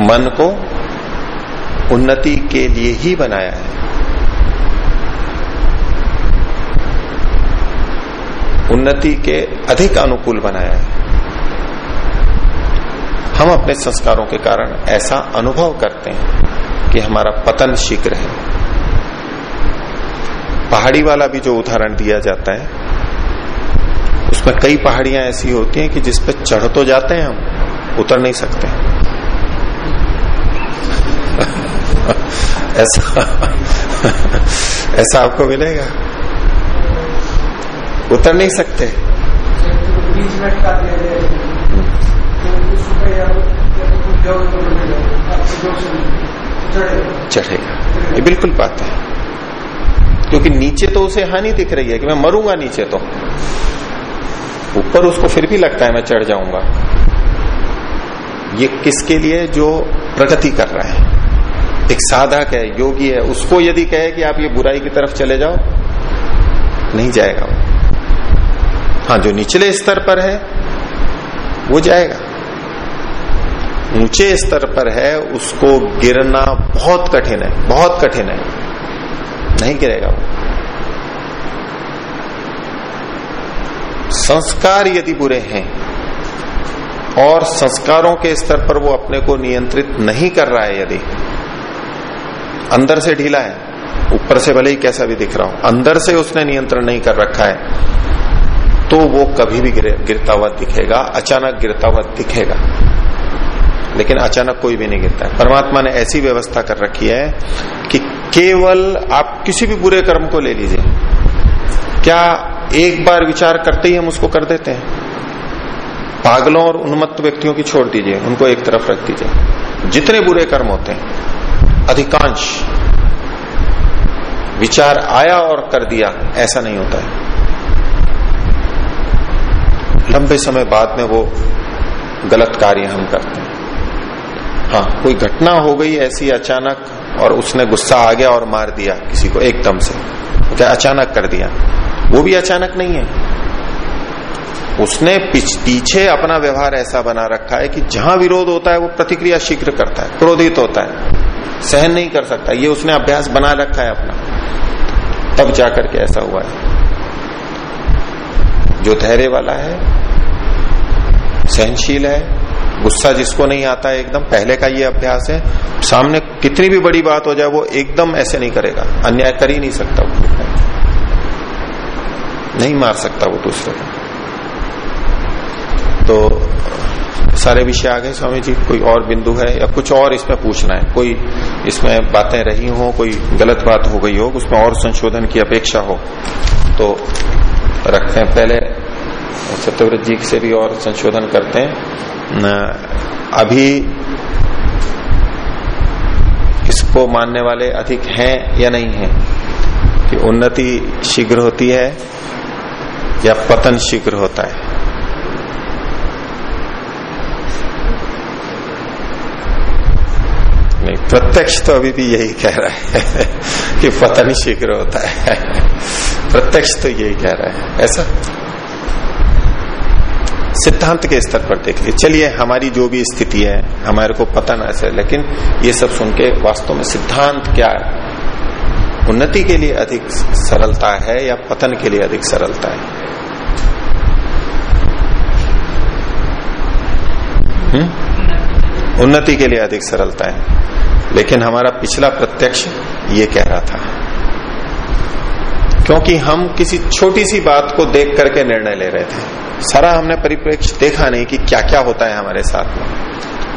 मन को उन्नति के लिए ही बनाया है। उन्नति के अधिक अनुकूल बनाया है। हम अपने संस्कारों के कारण ऐसा अनुभव करते हैं कि हमारा पतन शीघ्र है। पहाड़ी वाला भी जो उदाहरण दिया जाता है, उसमें कई पहाड़ियाँ ऐसी होती हैं कि जिस पे चढ़ तो जाते हैं हम, उतर नहीं सकते। ऐसा ऐसा आपको मिलेगा? उतर नहीं सकते। चढ़ेगा। ये बिल्कुल बात है। क्योंकि नीचे तो उसे हानि दिख रही है कि मैं मरूँगा नीचे तो। ऊपर उसको फिर भी लगता है मैं चढ़ जाऊँगा। ये किसके लिए? जो प्रगति कर रहा है। एक साधक है, योगी है, उसको यदि कहे कि आप ये बुराई की तरफ़ चले जाओ, नहीं जाएगा वो। हाँ जो निचले स्तर पर है, वो जाएगा। ऊँचे स्तर पर है, उसको गिरना बहुत कठिन है, बहुत कठिन है। नहीं गिरेगा वो। संस्कार यदि बुरे हैं, और संस्कारों के स्तर पर वो अपने को नियंत्रित नहीं कर रहा है यदि। अंदर से ढीला है, ऊपर से भले ही कैसा भी दिख रहा हो, अंदर से उसने नियंत्रण नहीं कर रखा है तो वो कभी भी गिरता हुआ दिखेगा, अचानक गिरता हुआ दिखेगा। लेकिन अचानक कोई भी नहीं गिरता। है परमात्मा ने ऐसी व्यवस्था कर रखी है कि केवल आप किसी भी बुरे कर्म को ले लीजिए। क्या एक बार विचार करते ही हम उसको कर देते हैं? पागलों और उन्मत्त व्यक्तियों की छोड़ दीजिए, उनको एक तरफ़ रख दीजिए। जितने बुरे कर्म होते हैं, अधिकांश विचार आया और कर दिया, ऐसा नहीं होता है। लंबे समय बाद में वो गलत कार्य हम करते हैं। हाँ कोई घटना हो गई ऐसी अचानक और उसने गुस्सा आ गया और मार दिया किसी को एकदम से। क्या अचानक कर दिया? वो भी अचानक नहीं है। उसने पीछे अपना व्यवहार ऐसा बना रखा है कि जहाँ विरोध होता है वो प्रतिक्रिया शीघ्र करता है, क्रोधित होता है, सहन नहीं कर सकता। ये उसने अभ्यास बना रखा है अपना। तब जाकर के ऐसा हुआ है। जो धैर्य वाला है, सहनशील है गुस्सा जिसको नहीं आता है एकदम, पहले का ये अभ्यास है, सामने कितनी भी बड़ी बात हो जाए, वो एकदम ऐसे नहीं करेगा। अन्याय कर ही नहीं सकता वो। नहीं मार सकता वो दूसरे को। तो सारे विषय आ गए स्वामी जी, कोई और बिंदु है या कुछ और इसमें पूछना है? कोई इसमें बातें रही हो, कोई गलत बात हो गई हो, उसमें और संशोधन की अपेक्षा हो तो रखते हैं। पहले सत्यव्रत जी से भी और संशोधन करते हैं। अभी इसको मानने वाले अधिक हैं या नहीं है? कि उन्नति शीघ्र होती है या पतन शीघ्र होता है? नहीं, प्रत्यक्ष तो अभी भी यही कह रहा है कि पतन शीघ्र होता है। प्रत्यक्ष तो यही कह रहा है। ऐसा? सिद्धांत के स्तर पर देख लिए। चलिए, हमारी जो भी स्थिति है, हमारे को पता ना ऐसे लेकिन ये सब सुन के वास्तव में सिद्धांत क्या है? उन्नति के लिए अधिक सरलता है या पतन के लिए अधिक सरलता है? उन्नति के लिए अधिक सरलता है। लेकिन हमारा पिछला प्रत्यक्ष ये कह रहा था। क्योंकि हम किसी छोटी सी बात को देख करके निर्णय ले रहे थे। सारा हमने परिप्रेक्ष्य देखा नहीं कि क्या क्या होता है हमारे साथ में।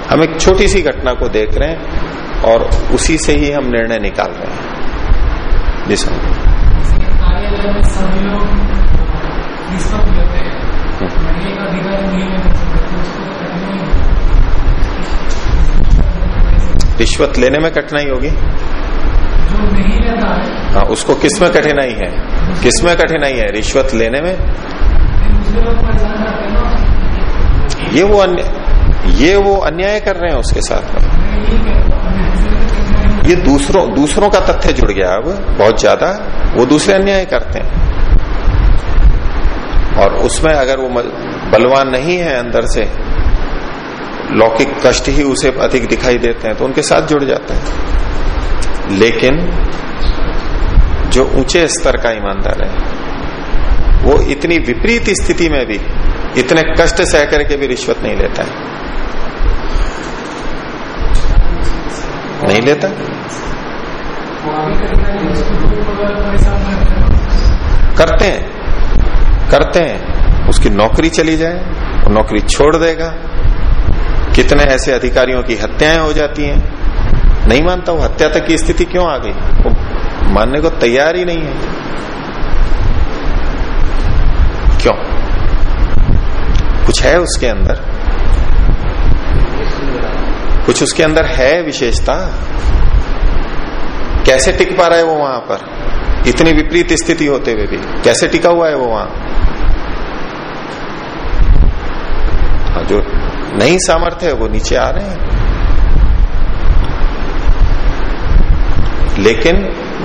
हम एक छोटी सी घटना को देख रहे हैं और उसी से ही हम निर्णय निकाल रहे हैं। जी सर। रिश्वत लेने में कठिनाई होगी? है, उसको किसमें कठिनाई है? किसमें कठिनाई है? रिश्वत लेने में? ये वो अन्य, ये वो अन्याय कर रहे हैं उसके साथ। ये दूसरों दूसरों का तथ्य जुड़ गया अब, बहुत ज़्यादा, वो दूसरे अन्याय करते हैं। और उसमें अगर वो बलवान नहीं है अंदर से, लौकिक कष्ट ही उसे अधिक दिखाई देते हैं तो उनके साथ जुड़ जाते हैं। लेकिन जो ऊँचे स्तर का ईमानदार है वो इतनी विपरीत स्थिति में भी, इतने कष्ट सह करके भी रिश्वत नहीं लेता है। नहीं लेता? करते हैं करते हैं। उसकी नौकरी चली जाए नौकरी छोड़ देगा। कितने ऐसे अधिकारियों की हत्याएँ हो जाती हैं। नहीं मानता वो हत्या तक की स्थिति क्यों आ गई? वो मानने को तैयार ही नहीं है। क्यों? कुछ है उसके अंदर? कुछ उसके अंदर है विशेषता? कैसे टिक पा रहा है वो वहाँ पर? इतनी विपरीत स्थिति होते हुए भी। कैसे टिका हुआ है वो वहाँ? हाँ, जो नहीं सामर्थ्य है वो नीचे आ रहे हैं। लेकिन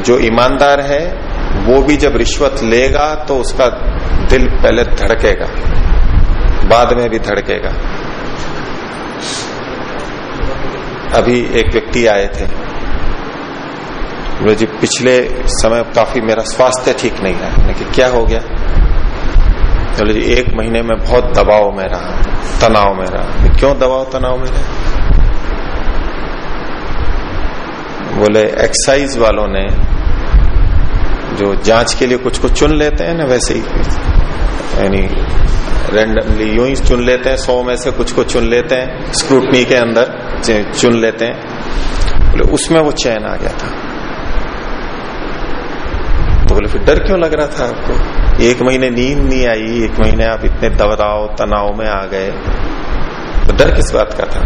जो ईमानदार है वो भी जब रिश्वत लेगा तो उसका दिल पहले धड़केगा, बाद में भी धड़केगा। अभी एक व्यक्ति आए थे जी, पिछले समय काफ़ी मेरा स्वास्थ्य ठीक नहीं मैंने कहा, क्या हो गया? बोले जी, एक महीने में बहुत दबाव में रहा, तनाव में रहा। क्यों दबाव, तनाव में रहा? बोले, एक्साइज वालों ने जो जाँच के लिए कुछ कुछ चुन लेते हैं ना, वैसे ही। यानी रैंडमली यूँ ही चुन लेते हैं, सौ में से कुछ को चुन लेते हैं स्क्रूटनी के अंदर चुन लेते हैं। बोले, उसमें वो चयन आ गया था। तो बोले, फिर डर क्यों लग रहा था आपको? एक महीने नींद नहीं आई, एक महीने आप इतने दबराव, तनाव में आ गए। तो डर किस बात का था?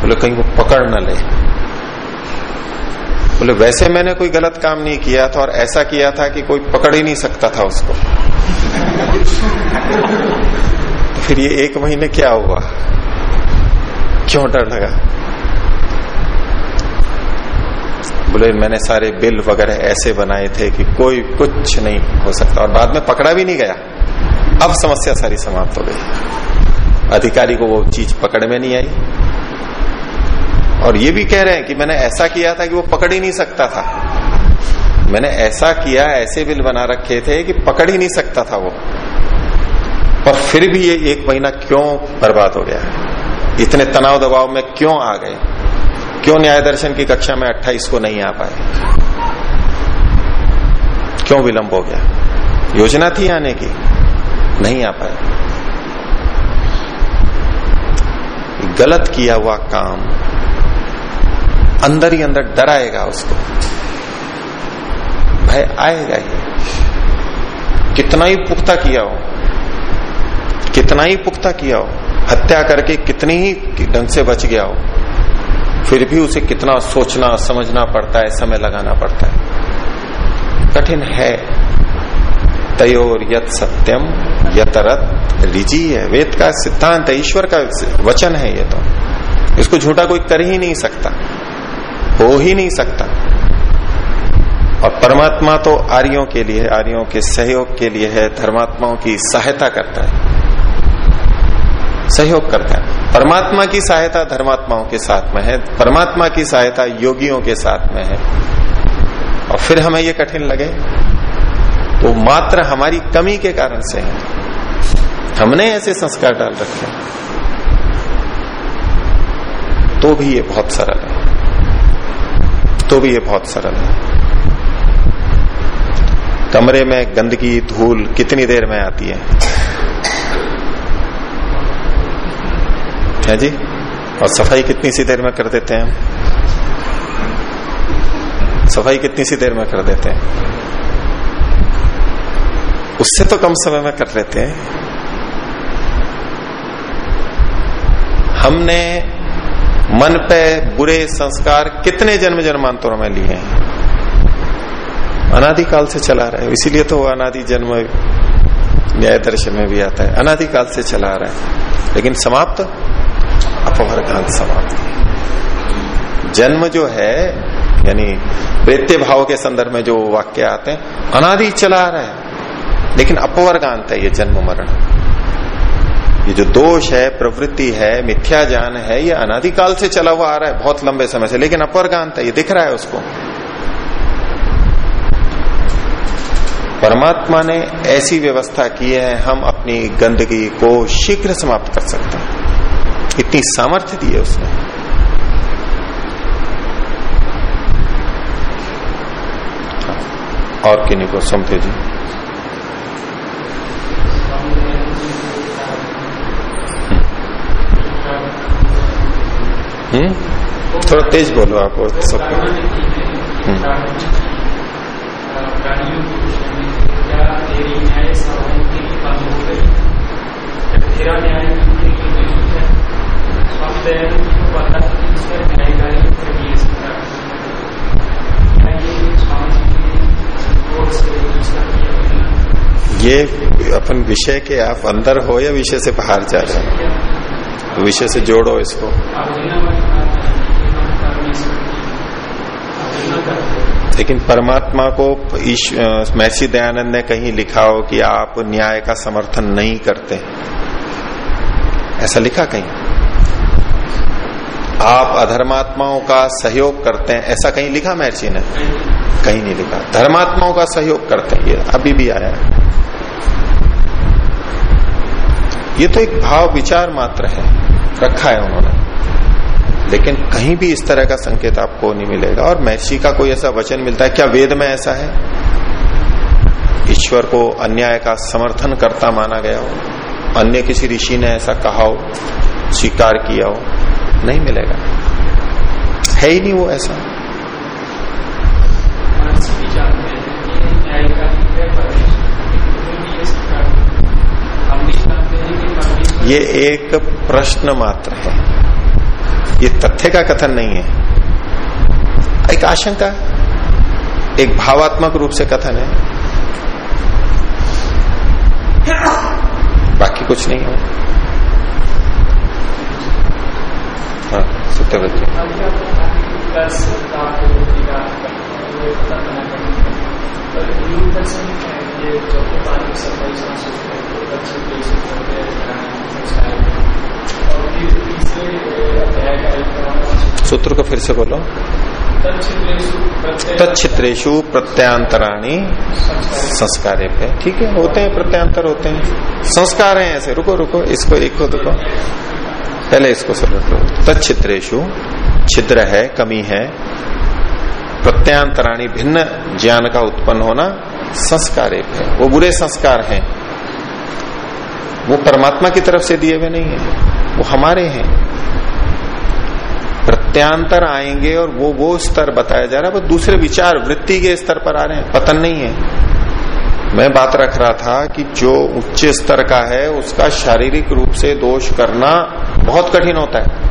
बोले, कहीं वो पकड़ न ले। बोले, वैसे मैंने कोई गलत काम नहीं किया था और ऐसा किया था कि कोई पकड़ ही नहीं सकता था उसको। तो फिर ये एक महीने क्या हुआ? क्यों डर लगा? बोले, मैंने सारे बिल वगैरह ऐसे बनाए थे कि कोई कुछ नहीं हो सकता और बाद में पकड़ा भी नहीं गया। अब समस्या सारी समाप्त हो गई। अधिकारी को वो चीज़ पकड़ में नहीं आई। और ये भी कह रहे हैं कि मैंने ऐसा किया था कि वो पकड़ ही नहीं सकता था। मैंने ऐसा किया, ऐसे बिल बना रखे थे कि पकड़ ही नहीं सकता था वो। पर फिर भी ये एक महीना क्यों बर्बाद हो गया? इतने तनाव दबाव में क्यों आ गए? क्यों न्याय दर्शन की कक्षा में 28 को नहीं आ पाए? क्यों विलंब हो गया? योजना थी आने की, नहीं आ पाए। गलत किया हुआ काम अंदर ही अंदर डराएगा उसको। भय आएगा ही। कितना ही पुख्ता किया हो, कितना ही पुख्ता किया हो, हत्या करके कितनी ही ढंग से बच गया हो, फिर भी उसे कितना सोचना, समझना पड़ता है, समय लगाना पड़ता है। कठिन है। तयोर यत सत्यम यतरत रिजी है। वेद का सिद्धांत है ईश्वर का वचन है ये तो। इसको झूठा कोई कर ही नहीं सकता। हो ही नहीं सकता। और परमात्मा तो आर्यों के लिए, आर्यों के सहयोग के लिए है, धर्मात्माओं की सहायता करता है। सहयोग करता है। परमात्मा की सहायता धर्मात्माओं के साथ में है, परमात्मा की सहायता योगियों के साथ में है। और फिर हमें ये कठिन लगे तो मात्र हमारी कमी के कारण से है। हमने ऐसे संस्कार डाल रखे तो भी ये बहुत सरल है। तो भी ये बहुत सरल है। कमरे में गंदगी, धूल कितनी देर में आती है? है जी? और सफ़ाई कितनी सी देर में कर देते हैं सफ़ाई कितनी सी देर में कर देते हैं? उससे तो कम समय में कर लेते हैं। हमने मन पे बुरे संस्कार कितने जन्म जन्मांतरों में लिए हैं? अनादिकाल से चला रहा है। इसीलिए तो अनादि जन्म न्याय दर्शन में भी आता है। अनादिकाल से चला रहा है। लेकिन समाप्त? अपवर्गांत समाप्त। जन्म जो है, यानी प्रेत्य भाव के संदर्भ में जो वाक्य आते हैं, अनादि चला रहा है। लेकिन अपवर्गांत है ये जन्म मरण। ये जो दोष है, प्रवृत्ति है, मिथ्या ज्ञान है, ये अनादिकाल से चला हुआ आ रहा है, बहुत लंबे समय से, लेकिन अपवर्गांत है ये दिख रहा है उसको। परमात्मा ने ऐसी व्यवस्था की है, हम अपनी गंदगी को शीघ्र समाप्त कर सकते हैं। इतनी सामर्थ्य दी है उसने। और किन्हीं को समझे जी हम्म थोड़ा तेज बोलो आप और सब प्राणियों की दुश्मनी क्या तेरी न्याय सभाएँ की कम हो गई जब तेरा न्याय टूटने की नहीं है अब दयालु को तेज बोलो इसका न्यायकारी फिर ये सकता क्या ये स्वामी जी के ज़ोर से इसका किया ये अपन विषय के आप अंदर हो या विषय से बाहर जा रहे हैं? विषय से जोड़ो इसको आप जिन्ना मत हम कर नहीं सकते आप जिन्ना करते लेकिन परमात्मा को महर्षि दयानंद ने कहीं लिखा हो कि आप न्याय का समर्थन नहीं करते। ऐसा लिखा कहीं? आप अधर्मात्माओं का सहयोग करते हैं, ऐसा कहीं लिखा महर्षि ने? कहीं नहीं लिखा। धर्मात्माओं का सहयोग करते हैं, ये अभी भी आया ये तो एक भाव विचार मात्र है, रखा है उन्होंने। लेकिन कहीं भी इस तरह का संकेत आपको नहीं मिलेगा। और महर्षि का कोई ऐसा वचन मिलता है, क्या वेद में ऐसा है? ईश्वर को अन्याय का समर्थन करता माना गया हो, अन्य किसी ऋषि ने ऐसा कहा हो, स्वीकार किया हो, नहीं मिलेगा। है ही नहीं वो ऐसा। ये एक प्रश्न मात्र है। ये तथ्य का कथन नहीं है। एक आशंका, एक भावात्मक रूप से कथन है। बाकी कुछ नहीं है। हाँ सत्यव्रत जी। सूत्र को फिर से बोलो। तत्क्षेत्रेशु प्रत्यांतराणी संस्कारे पे। ठीक है, होते हैं, प्रत्यांतर होते हैं। संस्कार हैं ऐसे, रुको रुको, इसको एक को रुको पहले इसको समझ लो छिद्र है, कमी है। प्रत्यांतराणी भिन्न ज्ञान का उत्पन्न होना संस्कार है वो बुरे संस्कार हैं। वो परमात्मा की तरफ़ से दिए हुए नहीं है। वो हमारे हैं। प्रत्यांतर आएँगे और वो वो स्तर बताया जा रहा है, वो दूसरे विचार, वृत्ति के स्तर पर आ रहे हैं। पतन नहीं है। मैं बात रख रहा था कि जो उच्च स्तर का है, उसका शारीरिक रूप से दोष करना बहुत कठिन होता है।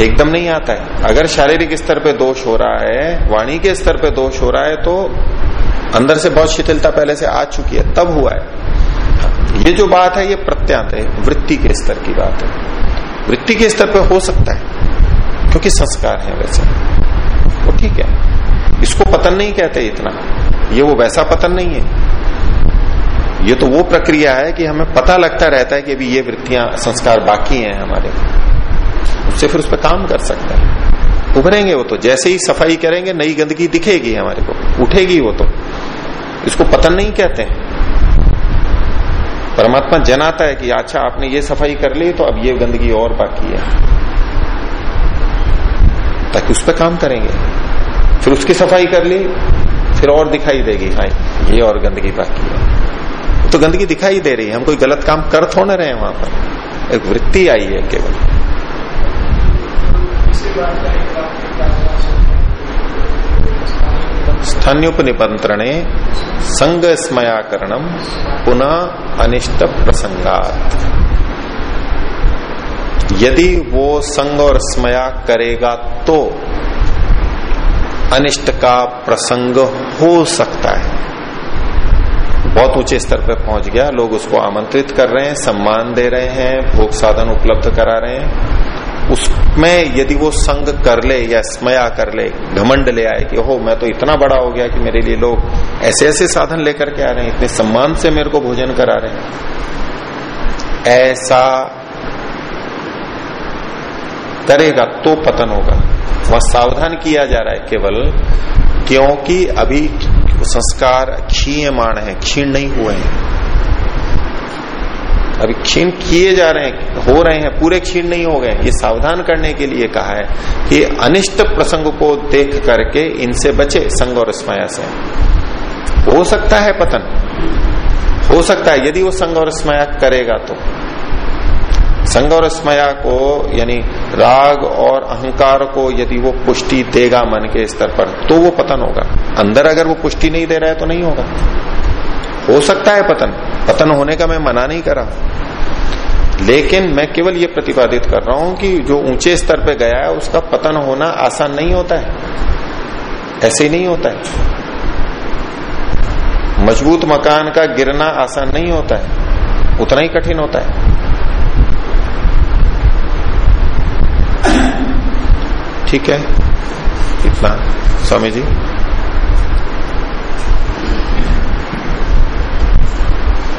एकदम नहीं आता है। अगर शारीरिक स्तर पे दोष हो रहा है, वाणी के स्तर पे दोष हो रहा है तो अंदर से बहुत शिथिलता पहले से आ चुकी है, तब हुआ है। ये जो बात है, ये प्रत्यांत है, वृत्ति के स्तर की बात है। वृत्ति के स्तर पे हो सकता है, क्योंकि संस्कार है वैसे। वो ठीक है। इसको पतन नहीं कहते इतना। ये वो वैसा पतन नहीं है। ये तो वो प्रक्रिया है कि हमें पता लगता रहता है कि अभी ये वृत्तियाँ, संस्कार बाकी हैं हमारे। उससे फिर उस पर काम कर सकते हैं। उभरेंगे वो तो। जैसे ही सफ़ाई करेंगे, नई गंदगी दिखेगी हमारे को। उठेगी वो तो। इसको पतन नहीं कहते हैं। परमात्मा जनाता है कि अच्छा आपने ये सफ़ाई कर ली तो अब ये गंदगी और बाकी है। ताकि उस पर काम करेंगे। फिर उसकी सफ़ाई कर ली, फिर और दिखाई देगी हाँ ये और गंदगी बाकी है। तो गंदगी दिखाई दे रही है। हम कोई गलत काम कर थोड़े रहे हैं वहाँ पर। एक वृत्ति आई है केवल। स्थान्योपनिपंत्रणे संग स्मयाकरणम पुनः अनिष्ट प्रसंगात यदि वो संग और स्मया करेगा तो अनिष्ट का प्रसंग हो सकता है। बहुत ऊँचे स्तर पर पहुँच गया, लोग उसको आमंत्रित कर रहे हैं, सम्मान दे रहे हैं, भोग साधन उपलब्ध करा रहे हैं। उसमें यदि वो संग कर ले या स्मया कर ले, घमंड ले आए कि हो मैं तो इतना बड़ा हो गया कि मेरे लिए लोग ऐसे ऐसे साधन लेकर के आ रहे हैं, इतने सम्मान से मेरे को भोजन करा रहे हैं। ऐसा करेगा तो पतन होगा। वह सावधान किया जा रहा है केवल, क्योंकि अभी संस्कार क्षीयमाण है, क्षीण नहीं हुए हैं। अभी क्षीण किए जा रहे हैं, हो रहे हैं, पूरे क्षीण नहीं हो गए ये सावधान करने के लिए कहा है कि अनिष्ट प्रसंग को देख करके इनसे बचे संग और स्मया से। हो सकता है पतन। हो सकता है, यदि वो संग और स्मया करेगा तो। संग और स्मया को, यानी राग और अहंकार को यदि वो पुष्टि देगा मन के स्तर पर तो वो पतन होगा। अंदर अगर वो पुष्टि नहीं दे रहा है तो नहीं होगा। हो सकता है पतन। पतन होने का मैं मना नहीं कर रहा लेकिन मैं केवल ये प्रतिपादित कर रहा हूँ कि जो ऊँचे स्तर पे गया है, उसका पतन होना आसान नहीं होता है। ऐसे ही नहीं होता है। मज़बूत मकान का गिरना आसान नहीं होता है। उतना ही कठिन होता है। ठीक है? इतना। स्वामी जी।